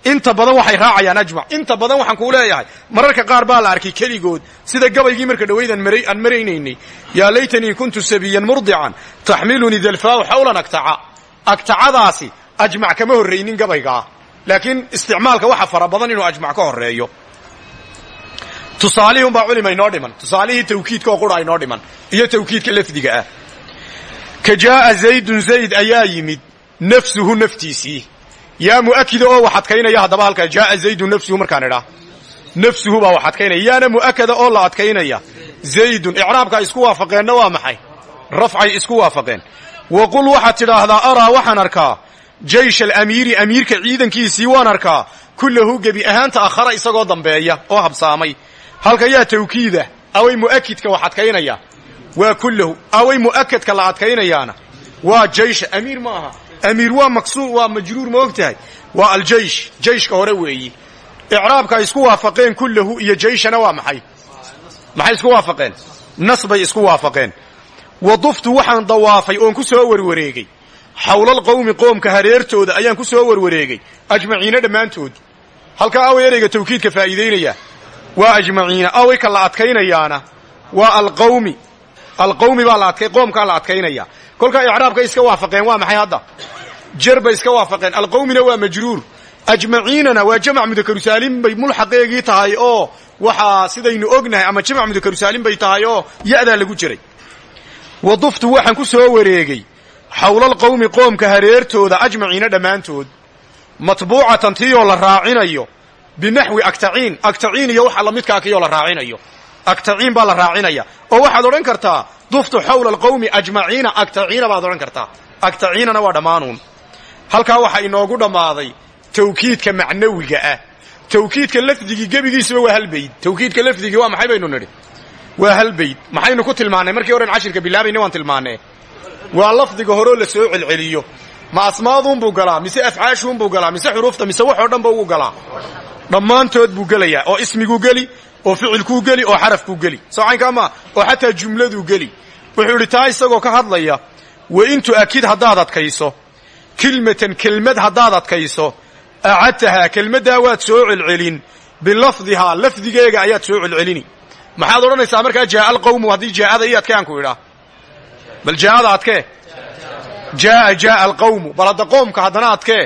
inta badan waxay raacayaan ajmac. Inta badan waxaan kuu leeyahay mararka qaar baa la arkay keligood. Sida gabaygii marka dhowayd aan maraynaynay. Yaa laytanii kuntu sabiyan murdican taxmilunii dalfaaw xawlan agtaca. Agtacadaasi ajmac kama horraynin gabaygaa laakiin isticmaalka waxa fara badan inuu ajmac ka horeeyo tusaalihii unbaa culima inoo dhiman. Tusaalihii tawkiidka oo qura inoo dhiman. Iyo tawkiidka lafdiga ah. Ka jaaa zaydun zayd ayaa yimid nafsuhu naftiisii yaa mu'akida oo wax adkaynaya haddaba halkaa jaaa zaydun nafsuhu markaan idhaa nafsuhu baa wax adkaynaya yaana mu'akada oo la adkaynaya. Zaydun icraabka isku waafaqeenna waa maxay? Rafcay isku waafaqeen. Wa qul waxaad tidhaahdaa araa waxaan arkaa. Jaysh alamiiri amiirka ciidankiisii waan arkaa. Kullahu gebi ahaan ta'ahara isagoo dambeeya oo habsaamay. Halka yaa tawkiida away mu'akidka wax adkaynaya waa kullahu away mu'akadka la adkaynayaana. Waa jaysha amiir ma amiir waa maqsuur waa majruur ma og tahay waa aljaysh. Jayshka hore weeyi. Icraabka ay isku waafaqeen kullahu iyo jayshana waa maxay? Maxay isku waafaqeen? Nas bay isku waafaqeen. Waduftu waxaan dawaafay oon ku soo warwareegay. Xawlal qowmi qoomka hareertooda ayaan ku soo warwareegay. Ajmaciina dhammaantood. Halkaa away ereyga tawkiidka faa'iidaynaya. Waa ajmaciina. Away ka la adkaynayaana waa alqawmi. Alqawmi baa la adkay qoomkaa la adkaynaya kolkaa icraabkay iska waafaqeen waa maxay hadda? Jar bay iska waafaqeen. Alqawmina waa majruur. Ajmaciinana waa jamc mudakarusaalim bay mulxaqeegii tahay oo waxaa sidaynu ognahay ama jamc mudakarusaalim bay tahay oo ya'daa lagu jiray. Waduftu waxaan ku soo wareegay xawlal qowmi qoomka hareertooda ajmaciina dhammaantood. Matbuucatan tiyoo la raacinayo. Binaxwi agtaciin agtaciin iyo waxa lamidkaa kiyoo la raacinayo. Agtaciin baa la raacinaya. Oo waxaad odhan kartaa duftu xawla alqowmi ajmaciina agtaciina baad odhan kartaa. Agtaciinana waa dhammaanuun halkaa waxaa inoogu dhammaaday tawkiidka macnawiga ah. Tawkiidka lafdigii gebigiisuba waa hal bayd tawkiidka lafdigii waa maxay baynu nidhi? Waa hal bayd maxaynu ku tilmaannay markii horen cashirka bilaabayna waan tilmaannee waa lafdiga horeo la soo celceliyo. Ma asmaaduunbuu galaa mise afcaashuunbuu galaa mise xuruufta mise waxoo dhanba uu galaa. Dhammaantood buu gelayaa oo ismiguu geli oo ficilkuu geli oo xarafkuu geli. Soocaynkaa maa oo xataa jumladuu geli. Wuxuu idhi taa isagoo ka hadlaya wa in tu'akid haddaad adkayso kilmatan kelmad haddaad adkayso acadtahaa kelmaddaa waad soo celcelin bilafdihaa lafdigeega ayaad soo celcelini. Maxaad odhanaysaa markaa jaaa alqawmu haddii jaa'ada ii adkee aan ku idhaa bal jaa'ada adkee? Jaaa jaaa alqawmu. Bal hadda qoomka haddana adkee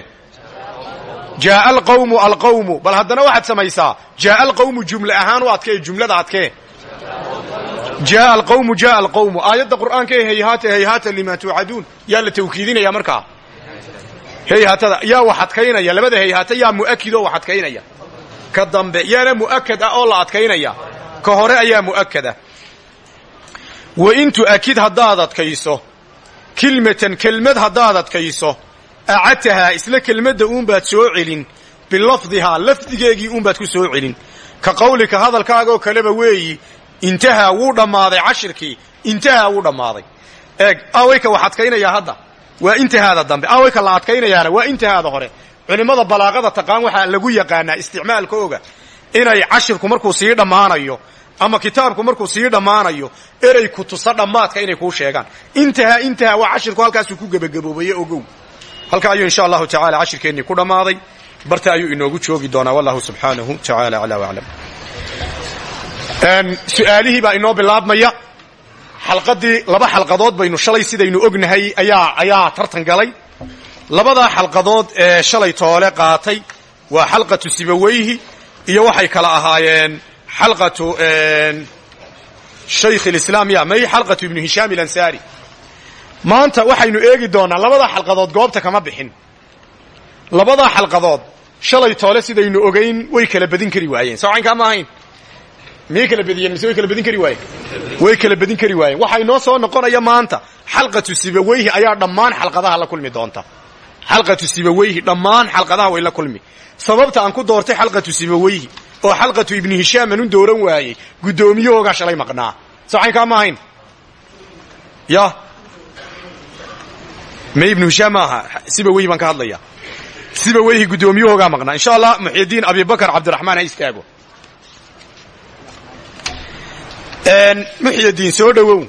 jaaa alqawmu alqawmu bal haddana waxaad samaysaa jaaa alqawmu jumle ahaan u adkee jumlada adkee. Jaaa alqawmu jaaa alqawmu aayadda qur'aanka ee hayhaata hayhaata lima tuucaduun yaa la tawkiidinaya markaa. Hayhaatada yaa wax adkaynaya. Labada hayhaata yaa mu'akid oo wax adkaynaya. Ka dambe yaana mu'akad ah oo la adkaynaya. Ka hore ayaa mu'akada wa in tu'akid haddaad adkayso. Kilmatan kelmad haddaad adkayso acadtahaa isla kelmadda uunbaad soo celin bilafdihaa lafdigeegii uunbaad ku soo celin ka qawlika hadalkaagaoo kaleba weeyi intahaa wuu dhammaaday cashirkii intahaa wuu dhammaaday eeg awayka wax adkaynayaa hadda waa intahaada dambe awayka la adkaynayaana waa intahaada hore culimmada balaaqada taqaan waxaa lagu yaqaanaa isticmaalkooga inay cashirku markuu sii dhammaanayo ama kitaabku markuu sii dhammaanayo erey ku tusa dhammaadka inay kuu sheegaan intahaa intahaa waa cashirku halkaasuu ku gebagaboobaye ogow halka ayuu insha allahu tacala cashirkeennii ku dhammaaday. Barta ayuu inoogu joogi doonaa. Wallahu subxaanahu tacaala aclaa waclam su'aalihii baa inoo bilaabmaya. Xalqadii laba xalqadood baynu shalay sidaynu ognahay ayaa tartan galay. Labadaa xalqadood ee shalay toole qaatay waa xalqatu sibaweyhi iyo waxay kala ahaayeen xalqatu shaykh lislaam ya may xalqatu ibnu hishaam ilansaari maanta waxaynu eegi doonaa labadaa xalqadood goobta kama bixin. Labadaa xalqadood shalay toole sidaynu ogayn way kala badin kari waayeen. Soocaynkaa ma ahayn? Miyay kala badiyeen? Mise way kala badin kari waayeen? Way kala badin kari waayeen. Waxaa inoo soo noqonaya maanta xalqatu sibaweyhi ayaa dhammaan xalqadaha la kulmi doonta. Xalqatu sibaweyhi dhammaan xalqadaha way la kulmi. Sababta aan ku doortay xalqatu sibaweyhi oo xalqatu ibni hishaaman u dooran waayey guddoomiyahoogaa shalay maqnaa. Socaynkaa ma ahayn? Ya me ibnu hishaam maaha siba wey baan ka hadlaya. Siba weyhi guddoomiyahoogaa maqnaa. Insha allah muxyidiin abibakar cabdiraxmaan ha istaago. Muxyidiin soo dhowow.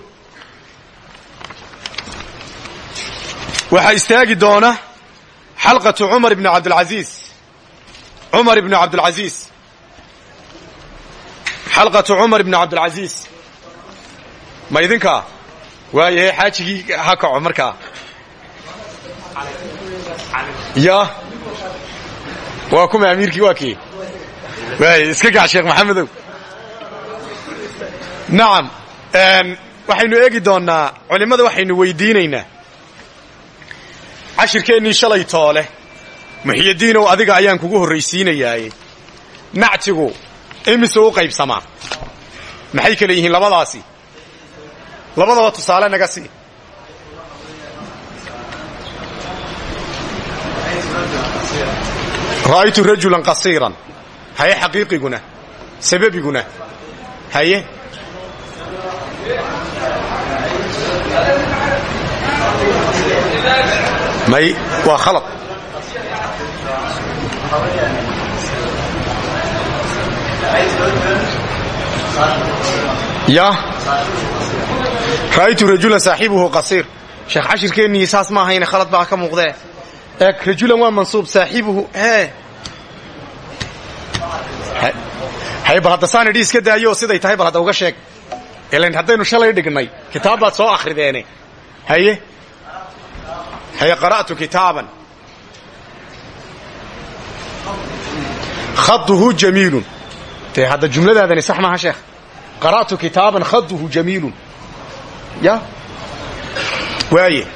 Waxaa istaagi doona xalqatu cumar ibni cabdilcasiis cumar ibni cabdilcasiis xalqatu cumar ibni cabdilcasiis ma idinkaa waayahe xaajigii ha kaco markaa ya. Waa kuma amiirkii waa kii? Iska gac sheekh maxamedow nacam waxaynu eegi doonnaa culimmada waxaynu weydiinaynaa. Cashirkeennii shalay toole muxyidiinow adiga ayaan kugu horraysiinayaaye nactigu imise u qaybsamaa? Maxay kale yihiin labadaasi? Labadaba tusaale naga sii ra'aytu rajulan qasiiran haye xaqiiqiguna sababiguna haye may waa khalad ya ra'aytu rajulan saaxibuhu qasiir sheekh cashirkeennii saas ma ahayne khalad baa ka muuqdee rajulan waa mansuub saaxibuhu ee hay bal hadda saan idhi iska daayo siday tahay bal hadda uga sheeg. Ilan haddaynu shalay dhignay kitaab baad soo akhrideene. Haye. Haye qara'tu kitaaban. Khaduhu jamiilun. Dee hadda jumladaadani sax maaha sheekh. Qara'tu kitaaban khaduhu jamiilun. Ya? Waaye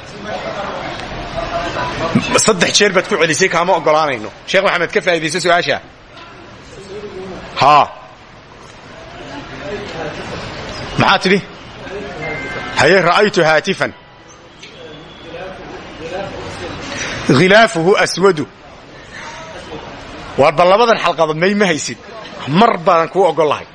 saddex jeer baad ku celisay kaama ogolaanayno sheekh maxamed ka faa'idayso su'aasha. Haa maxaa tidhi? Haye ra'aytu haatifan. Khilaafuhu aswadu. Waar bal labadan xalqadood may ma haysid. Mar baadan kuu ogol lahay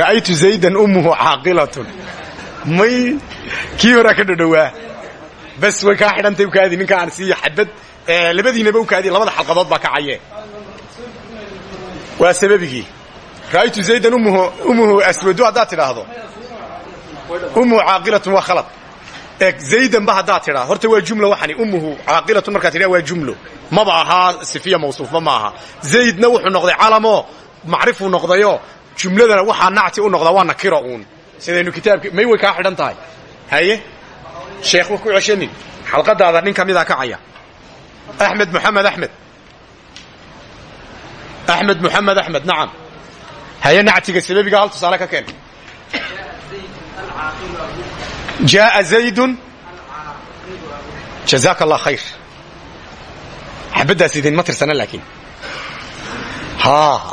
ra'aytu zaydan ummuhu caaqilatun may kii horaa ka dhadhowaa bas way kaa xidhantay ukaadi ninka aan siiyo xabad labadiinaba ukaadi labada xalqadood baa kacaye waa sababigii ra'aytu zaydan ummuhu aswadu haddaad tidhaahdo ummuhu caaqilatun waa khalad zaydanba haddaad tidhaa. Horta waa jumlo waxani ummuhu caaqilatun markaad tidhaa waa jumlo. Maba ahaa sifiya mawsuufba ma aha zaydna wuxuu noqday calamo macrifuu noqdayo jumladana waxaa nacti u noqdaa waa nakiro uun. Sidaynu kitaabka may way kaa xidhan tahay. Haye sheekh wa ku ceshanin xalqadaada nin ka midaa kacaya axmed moxamed axmed. Axmed moxamed axmed nacam haye nactiga sababiga hal tusaale ka keen jaaa zaydun jazaaka allah khayr xabaddaas idinma tirsana laakiin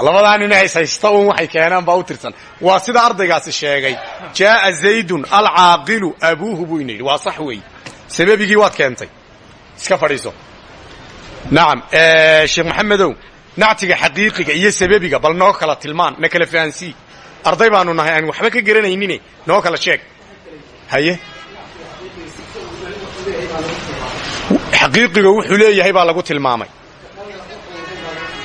labadaa nin hays haysta un waxay keenaan baa u tirsan waa sida ardaygaasi sheegay jaaa zaydun alcaaqilu abuuhu buu ina yidhi waa sax weey sababigii waad keentay iska fadhiiso nacam sheekh maxamedow nactiga xaqiiqiga iyo sababiga bal noo kala tilmaan na kala fahansii arday baanu nahay aan waxba ka garanaynine noo kala sheeg haye? Xaqiiqiga wuxuu leeyahay baa lagu tilmaamay.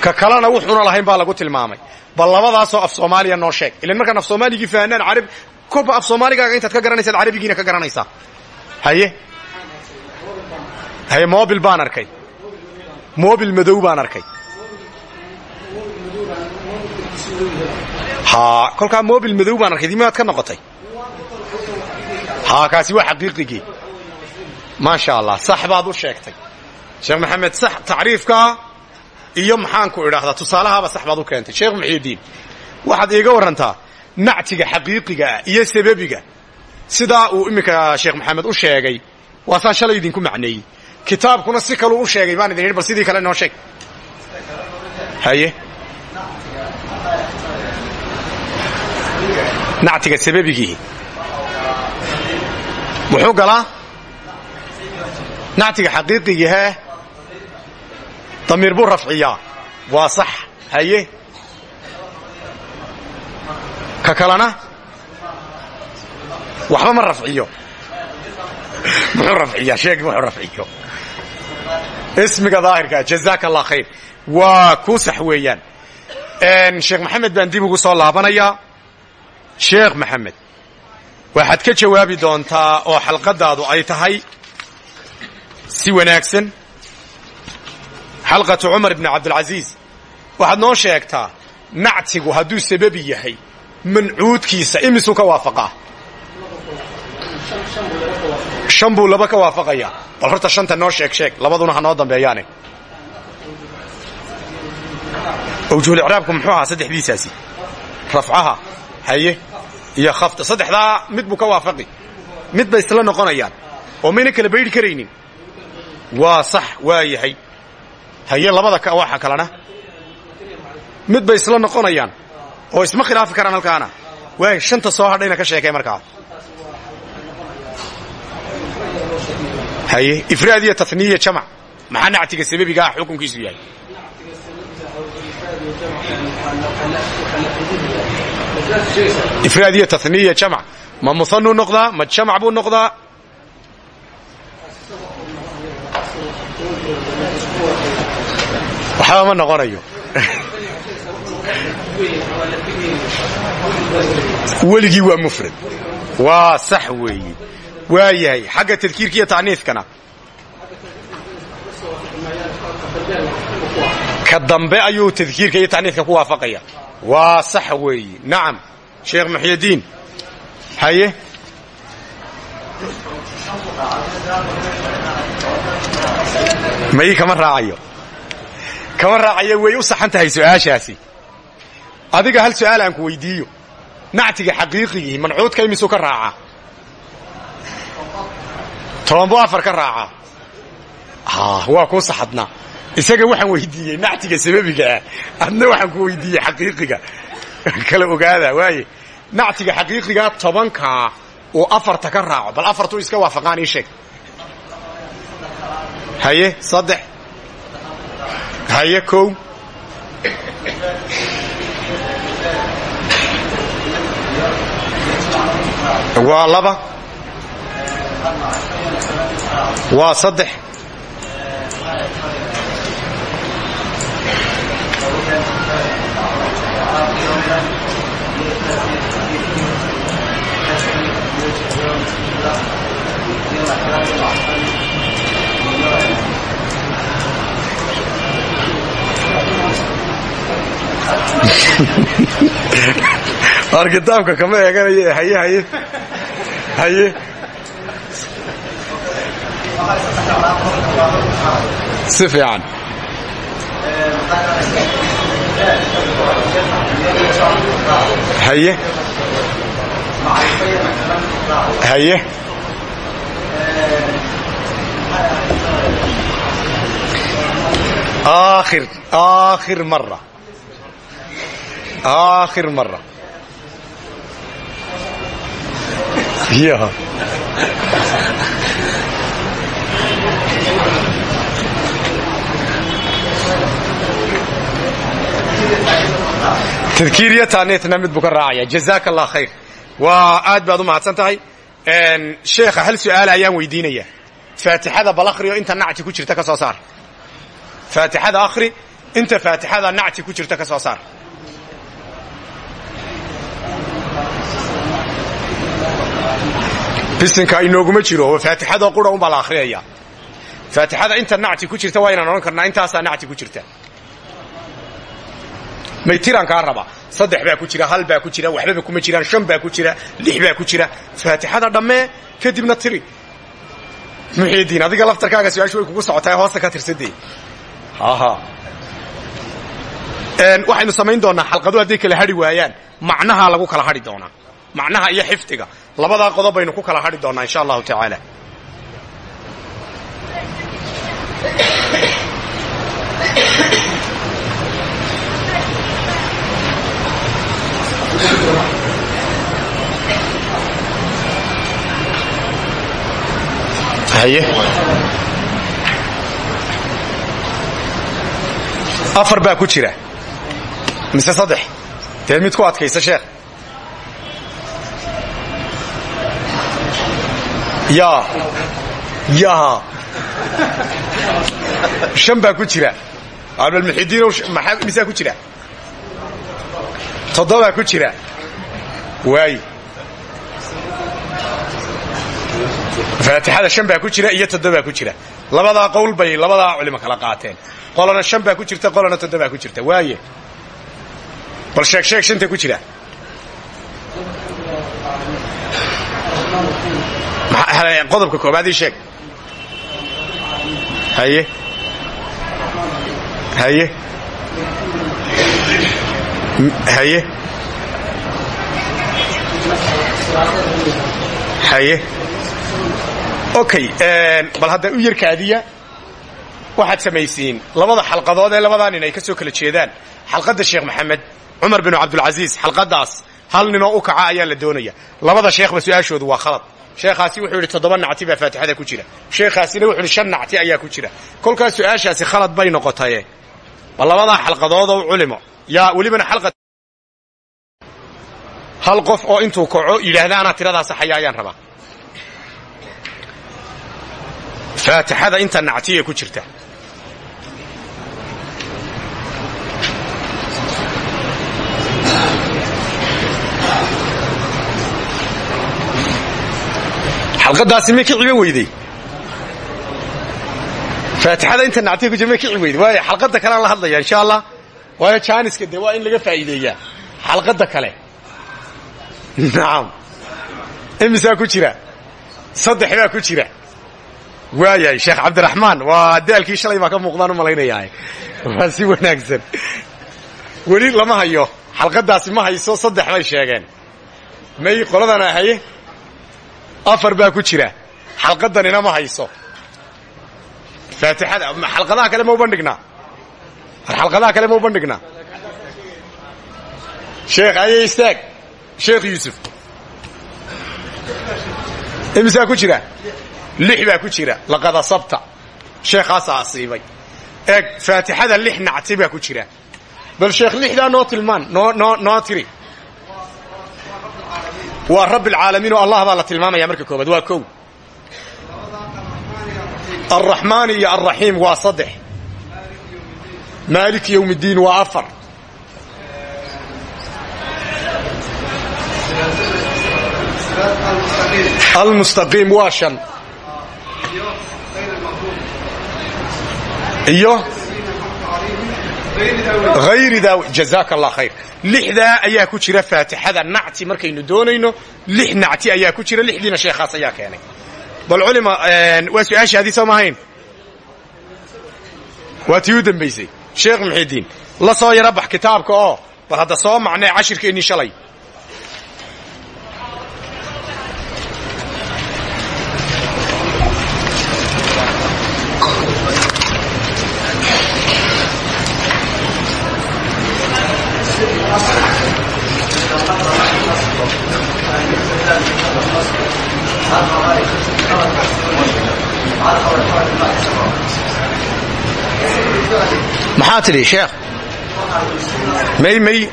Ka kalena wuxuuna lahayn baa lagu tilmaamay. Bal labadaasoo af soomaaliya noo sheeg. Ilan markaan af soomaaligii fahanaan arab kolba af soomaaligaaga intaad ka garanaysaad carabigiina ka garanaysaa haye? Haye mobil baan arkay. Mobil madow baan arkay. Haa kolkaa mobil madow baan arkay. Dimaad ka noqotay kaasi waa xaqiiqigii. Maasha allah sax baad u sheegtay. Sheekh maxamed sax tacriifkaa iyo maxaanku idhaahdaa tusaalahaaba sax baad u keentay. Sheekh muxiidiin waxaad iiga warrantaa nactiga xaqiiqiga ah iyo sababiga sidaa uu iminka sheekh maxamed u sheegay waa saan shalay idinku macneeyey. Kitaabkuna si kaluu u sheegay baan idin yidhi bal sidii kale noo sheeg. Haye. Nactiga sababigii muxuu galaa? Nactiga xaqiiqigii hee? Damiir buu rafciyaa. Waa sax haye? Ka kalena? Waxba ma rafciyo. Muxuu rafciyaa sheeg muxuu rafciyo. Ismiga daahirka jazaaka allah khayr. Waa ku sax weeyaan. Sheekh maxamed baan dib ugu soo laabanayaa. Sheekh maxamed waxaad ka jawaabi doontaa oo xalqadaadu ay tahay si wanaagsan. Xalqatu cumar bni cabdilcasiis waxaad noo sheegtaa nactigu hadduu sababi yahay mancuudkiisa imisuu ka waafaqaa. Shan buu laba ka waafaqaya. Bal horta shanta noo sheeg sheeg. Labaduna ha noo dambeeyaane. Awjuhulicraabku muxuu ahaa saddexdiisaasi? Rafcaha haye iyo khafta. Saddexdaa mid buu ka waafaqi. Mid bay isla noqonayaan. Oo mayna kala baydhi karaynin. Waa sax waa yahay. Haye labada waxa kalena mid bay isla noqonayaan. Oo isma khilaafi karaan halkaana. Waay shanta soo hadhayna ka sheekay markaa. Haye ifraad iyo taniya jamac. Maxaa nactiga sababiga ah xukunkiisu yahay ifraad iyo taniya jamac ma muhanuu noqdaa ma jamac buu noqdaa? Waxba ma noqonayo. Weligii waa mufrad. Waa sax weeye waa yahay. Xagga tadkiirka iyo ta'niifkana. Ka dambe ayuu tadkiirka iyo ta'niifka ku waafaqaya waa sax weeye nacam sheekh haye? Mayi kama raacayo. Kama raacayo way u saxan su'aashaasi. Adiga hal su'aal aan ku weydiiyo. Nactiga xaqiiqigii mancuudka imisuu ka raacaa tobanbu afar ka raacaa waa kuu saxadnaa isaga waxaan weydiiyey nactiga sababigaah adna waxaan ku weydiiyey xaqiiqiga. Kala ogaada waaye nactiga xaqiiqigaa tobankaa uu afarta ka raaco. Bal afartuu iska waafaqaan ii sheeg. Haye saddex. Haye kow. Waa laba. Waa saddex war kitaabka kama eeganayo haye haye. Haye. Si fiican. Haye. Haye. Aakhir aakhir mara آخر مرة يا tadkiir iyo taaniitna mid buu ka raacaya jazaaka allah khayr waa aad baad u mahadsan tahay sheekha hal su'aal ayaan weydiinaya faatixada bal akhriyo inta nacti ku jirta ka soo saar faatixada akhri inta faatixada nacti ku jirta ka soo saar bisinka inooguma jiro faatixada qura unbaa la akhriyaya faatixada inta nacti ku jirta waa inaan odhan karnaa intaasaa nacti ku jirta. Maytiraan kaa raba saddex baa ku jira hal baa ku jira waxbaba kuma jiraan shan baa ku jira lix baa ku jira. Faatixada dhammee kadibna tiri. Muxiidiin adiga laftarkaaga su'aashu way kugu socotaa hoosta ka tirsadee waxaynu samayn doonaa xalqadu hadday kala hadhi waayaan macnaha lagu kala hadhi doonaa. Macnaha iyo xifdiga labadaa qodob baynu ku kala hadhi doonaa insha allahu tacaala. Afar baa ku jira. Mise saddex? Dee mid ku adkaysa sheekh yaa yaa shan baa ku jira albalmuxidiinow maxaa misaa ku jira toddobaa ku jira waayi faatixada shan baa ku jira iyo toddobaa ku jira labadaa qowl bay labadaa culimo kala qaateen qolana shan baa ku jirta qolana toddobaa ku jirta waaye bal sheeg sheeg shanta ku jira qodobka koobaadii sheeg. Haye. Haye. Haye. Haye. Okay bal hadda u yarkaadiya waxaad samaysiin labada xalqadood ee labadaa nin ay ka soo kala jeedaan. Xalqadda sheekh maxamed cumar binu cabdulcasiis xalqadaas hal ninoo u kaca ayaa la doonaya. Labada sheekhba su'aashoodu waa khalad sheekhaasi wuxuu yidhi toddoba nacti baa faatixada ku jira. Sheekhaasina wuxuu yidhi shan nacti ayaa ku jira. Kolkaas su'aashaasi khalad bay noqotaye. Bal labadaa xalqadoodoo culimo. Yaa welibana xalqa hal qof oo intuu kaco yidhaahda anaa tiradaa saxaya ayaan rabaa. Faatixada inta nactiya ku jirta xalqadaasi may ka ciban weyday. Faatixada inta nactiya ku jirta may ka ciban weyday. Waayo xalqadda kalean la hadlaya insha allah waayo jaaniska dee waa in laga faa'iideeyaa xalqadda kale. Nacam imisaa ku jira? Saddex baa ku jira. Waayahay sheekh cabdiraxmaan waa daalkii shalay baa ka muuqdaan u malaynayaa waa si wanaagsan. Weli lama hayo. Xalqadaasi ma hayso saddex bay sheegeen. May qoladana haye afar baa ku jira. Xalqadanina ma hayso. Faatixada xalqadaha kale ma u bandhignaa xalqadaha kale ma u bandhignaa sheekh aye istaag. Sheekh yuusuf. Imisaa ku jira? Lix baa ku jira. Laqad asabta. Sheekhaasaa asiibay. Eeg faatixada lix nacti baa ku jira. Bal sheekh lixdaa noo tilmaan noo noo tiri waa rabb alcaalamiin oo allah baa la tilmaamaya marka koobaad waa kow. Alraxmaani iyo alraxiim waa saddex. Maalik yowm ddiin waa afar. Almustaqiim waa shan. Iyo jazaaka allah khayr lixdaa ayaa ku jira faatixada nacti markaynu doonayno lix nacti ayaa ku jira lixdiina sheekhaas ayaa keenay bal culima waa su'aashaadii soo mahayn waa tii u dambaysay sheekh muxidiin la soo yara bax kitaabka oo bal hadda soo macnee cashirkeennii shalay maxaa tidhi sheekh? May may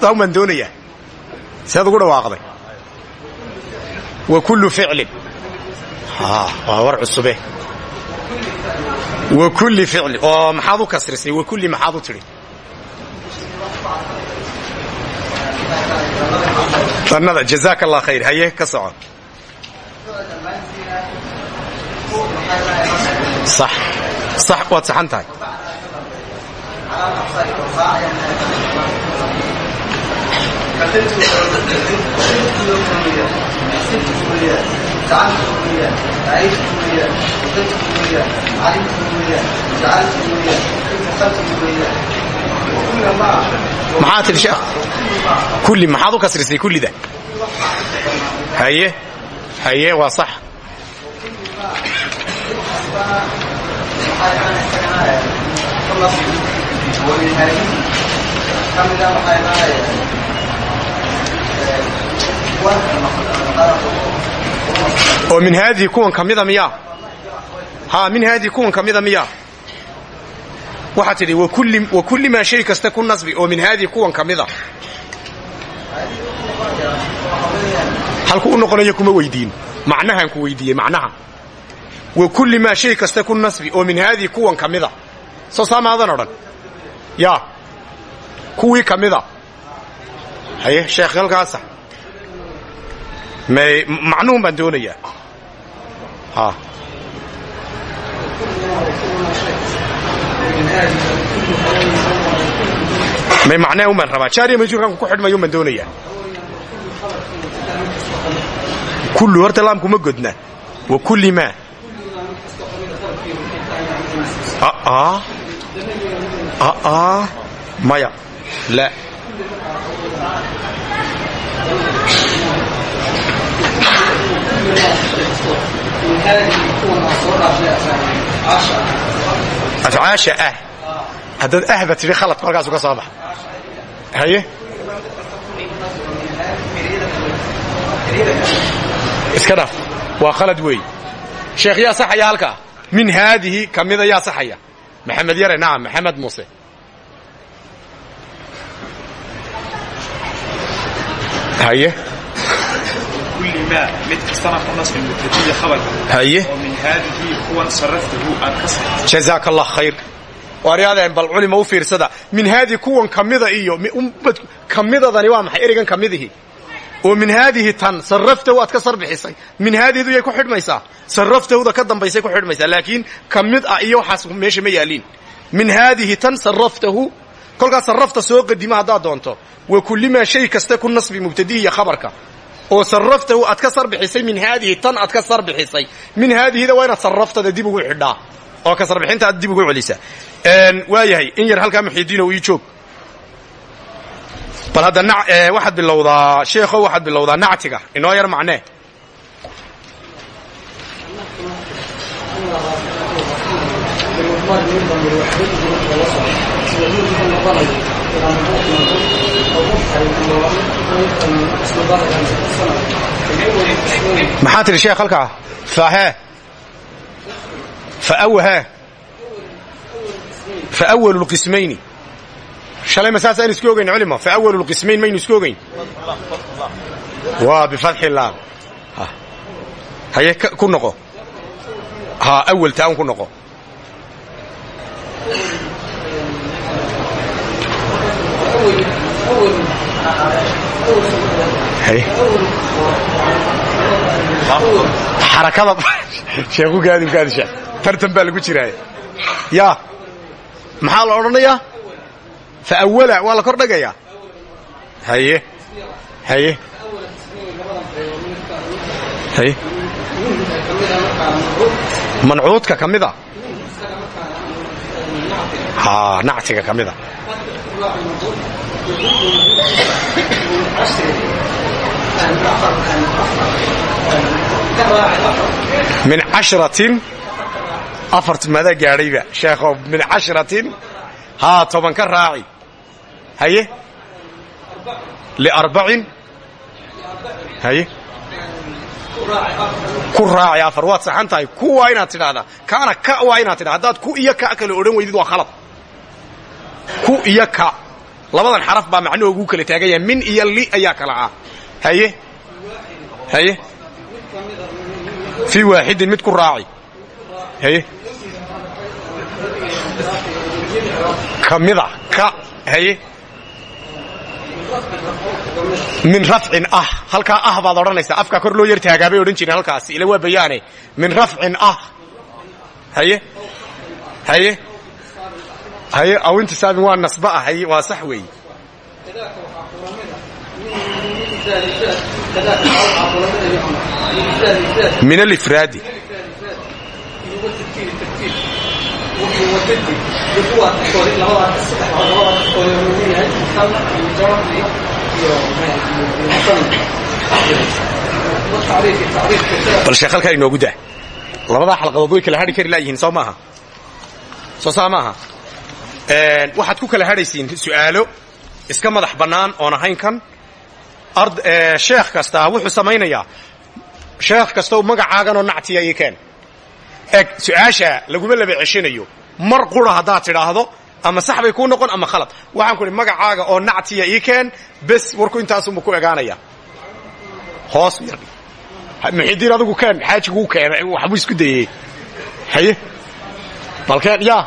dawn baan doonayaa sead ugu dhawaaqday. Wa kullu ficlin. Waa war cusube. Wa kulli ficlin. Oo maxaad u kasrisay? Wa kulli maxaad u tidhi? Dannada jazaaka allah khayr. Haye ka soco sax sax waad saxan tahay. Maxaa tidhi sheekh? Kulli maxaad u kasrisay kullida? Haye haye waa sax oo min haadihi kuwan ka mida miyaa haa min haadii kuwan ka mida miya. Waxaa tidhi wa kulli maa shay kasta ku nasbi oo min haadii kuwan ka mida. Halku u noqonayo kuma weydiin. Macnahaan ku weydiiyey macnaha wa kulli maa shay kasta ku nasbi. Oo min haadii kuwan ka mida soo saamaadan odhan. Yaa kuwii ka mida haye sheekh halkaasa. May macnuhun baan doonayaa. Ha. May macnaa un baan rabaa. Jaariya majhuurkan ku xidhmayo un baan doonayaa. Kullu horta laamku ma godna wa kulli maa aa maya. Afcaasha ah haddaad ahba tidhi khaladku halkaasu ka soo baxa haye? Iska dhaaf. Waa khalad weey. Sheekh yaa saxaya halkaa min haadihi ka mida yaa saxaya. Maxamed yare nacam maxamed muuse. Haye. Jazaak allah khayr. Waryaaden bal culima u fiirsada. Min haadii kuwan kamida iyo kamidadani waa maxay? Ereygan kamidihi oo min haadihi tan saraftahu aad ka sarbixisay min haadihidu yay ku xidhmaysaa. Saraftahuda ka dambaysay ku xidhmaysaa. Laakiin ka ah iyo waxaas meesha ma yaaliin min haadihi tan saraftahu kolkaas sarafta soo qadima haddaad doonto wa kullimaa shay kasta ku nasbi mubtadihi iyo khabarka. Oo saraftahu aad ka sarbixisay min haadihi tan aad ka sarbixisay min haadihida waa inaad saraftada dib ugu xidhaa. Oo ka sarbixinta dib ugu celisaa waayahay in yar halkaa muxiidiino ii joog bal hadda waxaad bilowdaa sheekho waxaad bilowdaa nactiga. Inoo yar macnee maxaa tidhi sheekh halkaa? Fahee faawhee fawalu lqismayni shalay ma saasaan isku ogayn culima fawalu lqismayn maynu isku ogayn waa bifatxi laam haye ku noqo ha awal taan ku noqo xarakada sheekhu gaadib gaadisha tartan baa lagu jiraaya yaa maxaa la odhanayaa fa awala waa la kor dhagayaa. Haye haye. Haye. Mancuudka ka mida. Haa nactiga ka mida. Min cashratin afart madaa gaadhayba. Sheekhow min cashratin haa toban ka raaci haye? Liarbacin haye? Ku raaci afar waad saxan tahay ku waa inaad tidhaahdaa. Kaana ka waa inaad tidhahda haddaad ku iyo ka kale odhan weydid waa khalad. Ku iyo ka. Labadan xaraf baa macnahoogu kala taagan yahay min iyo li ayaa kala ah haye? Haye? Fii waaxidin mid ku raaci. Haye? Ka mida. Ka. Haye min rafcin ah. Halkaa ah baad odhanaysaa. Afkaa kor loo yar taagaabay odhan jireen halkaasi ila waa bayaane. Min rafcin ah. Haye? Haye? Haye aw intisaabin waa nasba ah. Haye waa sax weeye. Min alifraadi bal sheekh halkaa inoogu daa. Labadaa xalqadood way kala hadhi kari laayihiin soo maaha? Soo saa maaha? Waxaad ku kala hadhaysiin su'aalo iska madax bannaan oon ahayn kan. Sheekh kastaa wuxuu samaynayaa. Sheekh kastau magacaaganoo nactiya ii keen eg su'aasha laguma laba ceshanayo mar qura haddaad tidhaahdo ama sax bay kuu noqon ama khalad. Waxaan ku idhi magacaaga oo nactiya ii keen bes warku intaasunba ku egaanaya. Hoos muxidiin adigu keen xaajiguu keenay waxbuu isku dayey haye? Balkeen yaa?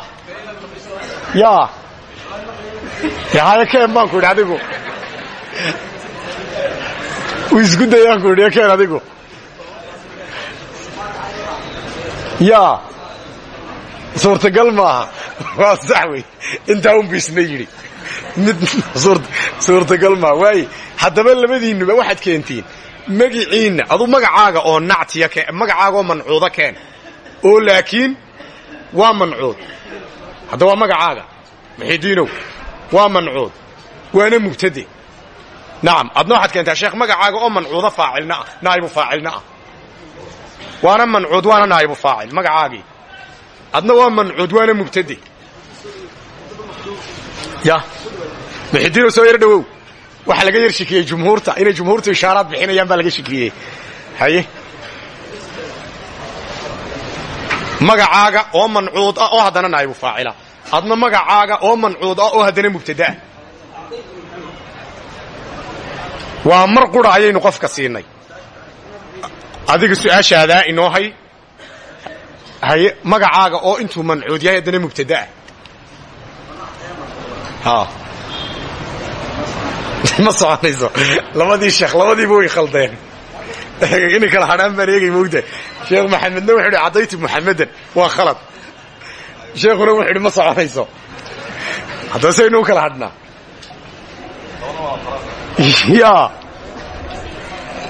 Yaa? Haye keen baan ku idhi adigu. Wuu isku dayaan ku idhi keen adigu yaa suurtagal maaha. Waa sax wey intaa unbu isna yidhi. Mid suurtagal maaha. Waaye haddaba labadiinnuba waxaad keentiin magiciinna adu magacaaga oo nactiya magacaaga oo mancuuda keen. Oo laakiin waa mancuud. Hadda waa magacaaga. Muxidiinow waa mancuud. Waana mubtade nacam adna waxaad keentaa sheekh magacaaga oo mancuuda faacilna ah naa'ibu faacilna ah waana mancuud waana naa'ibu faacil. Magacaagii. Adna waa mancuud waana mubtade ya. Muxidiinow soo yar dhowow waxaa laga yar shikiyey jumhuurta. Inay jumhuurtu ishaaraad bixinayaan baa laga shikiyey. Haye. Magacaaga oo mancuud ah oo haddana naa'ibu faacila. Adna magacaaga oo mancuud ah oo haddana mubtadaah waa mar qura ayaynu qofka siinay adiga su'aashaadaa inoo hay haye magacaaga oo intuu mancuud yahay haddana mubtadaah ma soconayso. Labadii sheekh labadiiba way khaldeen. Inay kala hadhaan baan eegay moogta sheekh maxamedna wuxuu idhi caddaytu muxamedan waa khalad. Sheekhuna wuxuu idhi ma soconayso. Haddaba saynu u kala hadhnaa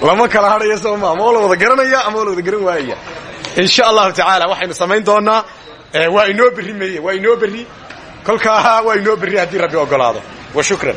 lama kala hadhayo soo ma ama la wada garanaya ama la wada garan waayaya in sha allahu tacaala waxaynu samayn doonaa waa inoo berri meye waa inoo berri. Kolkaa waa inoo berri haddii rabbi ogolaado wa shukran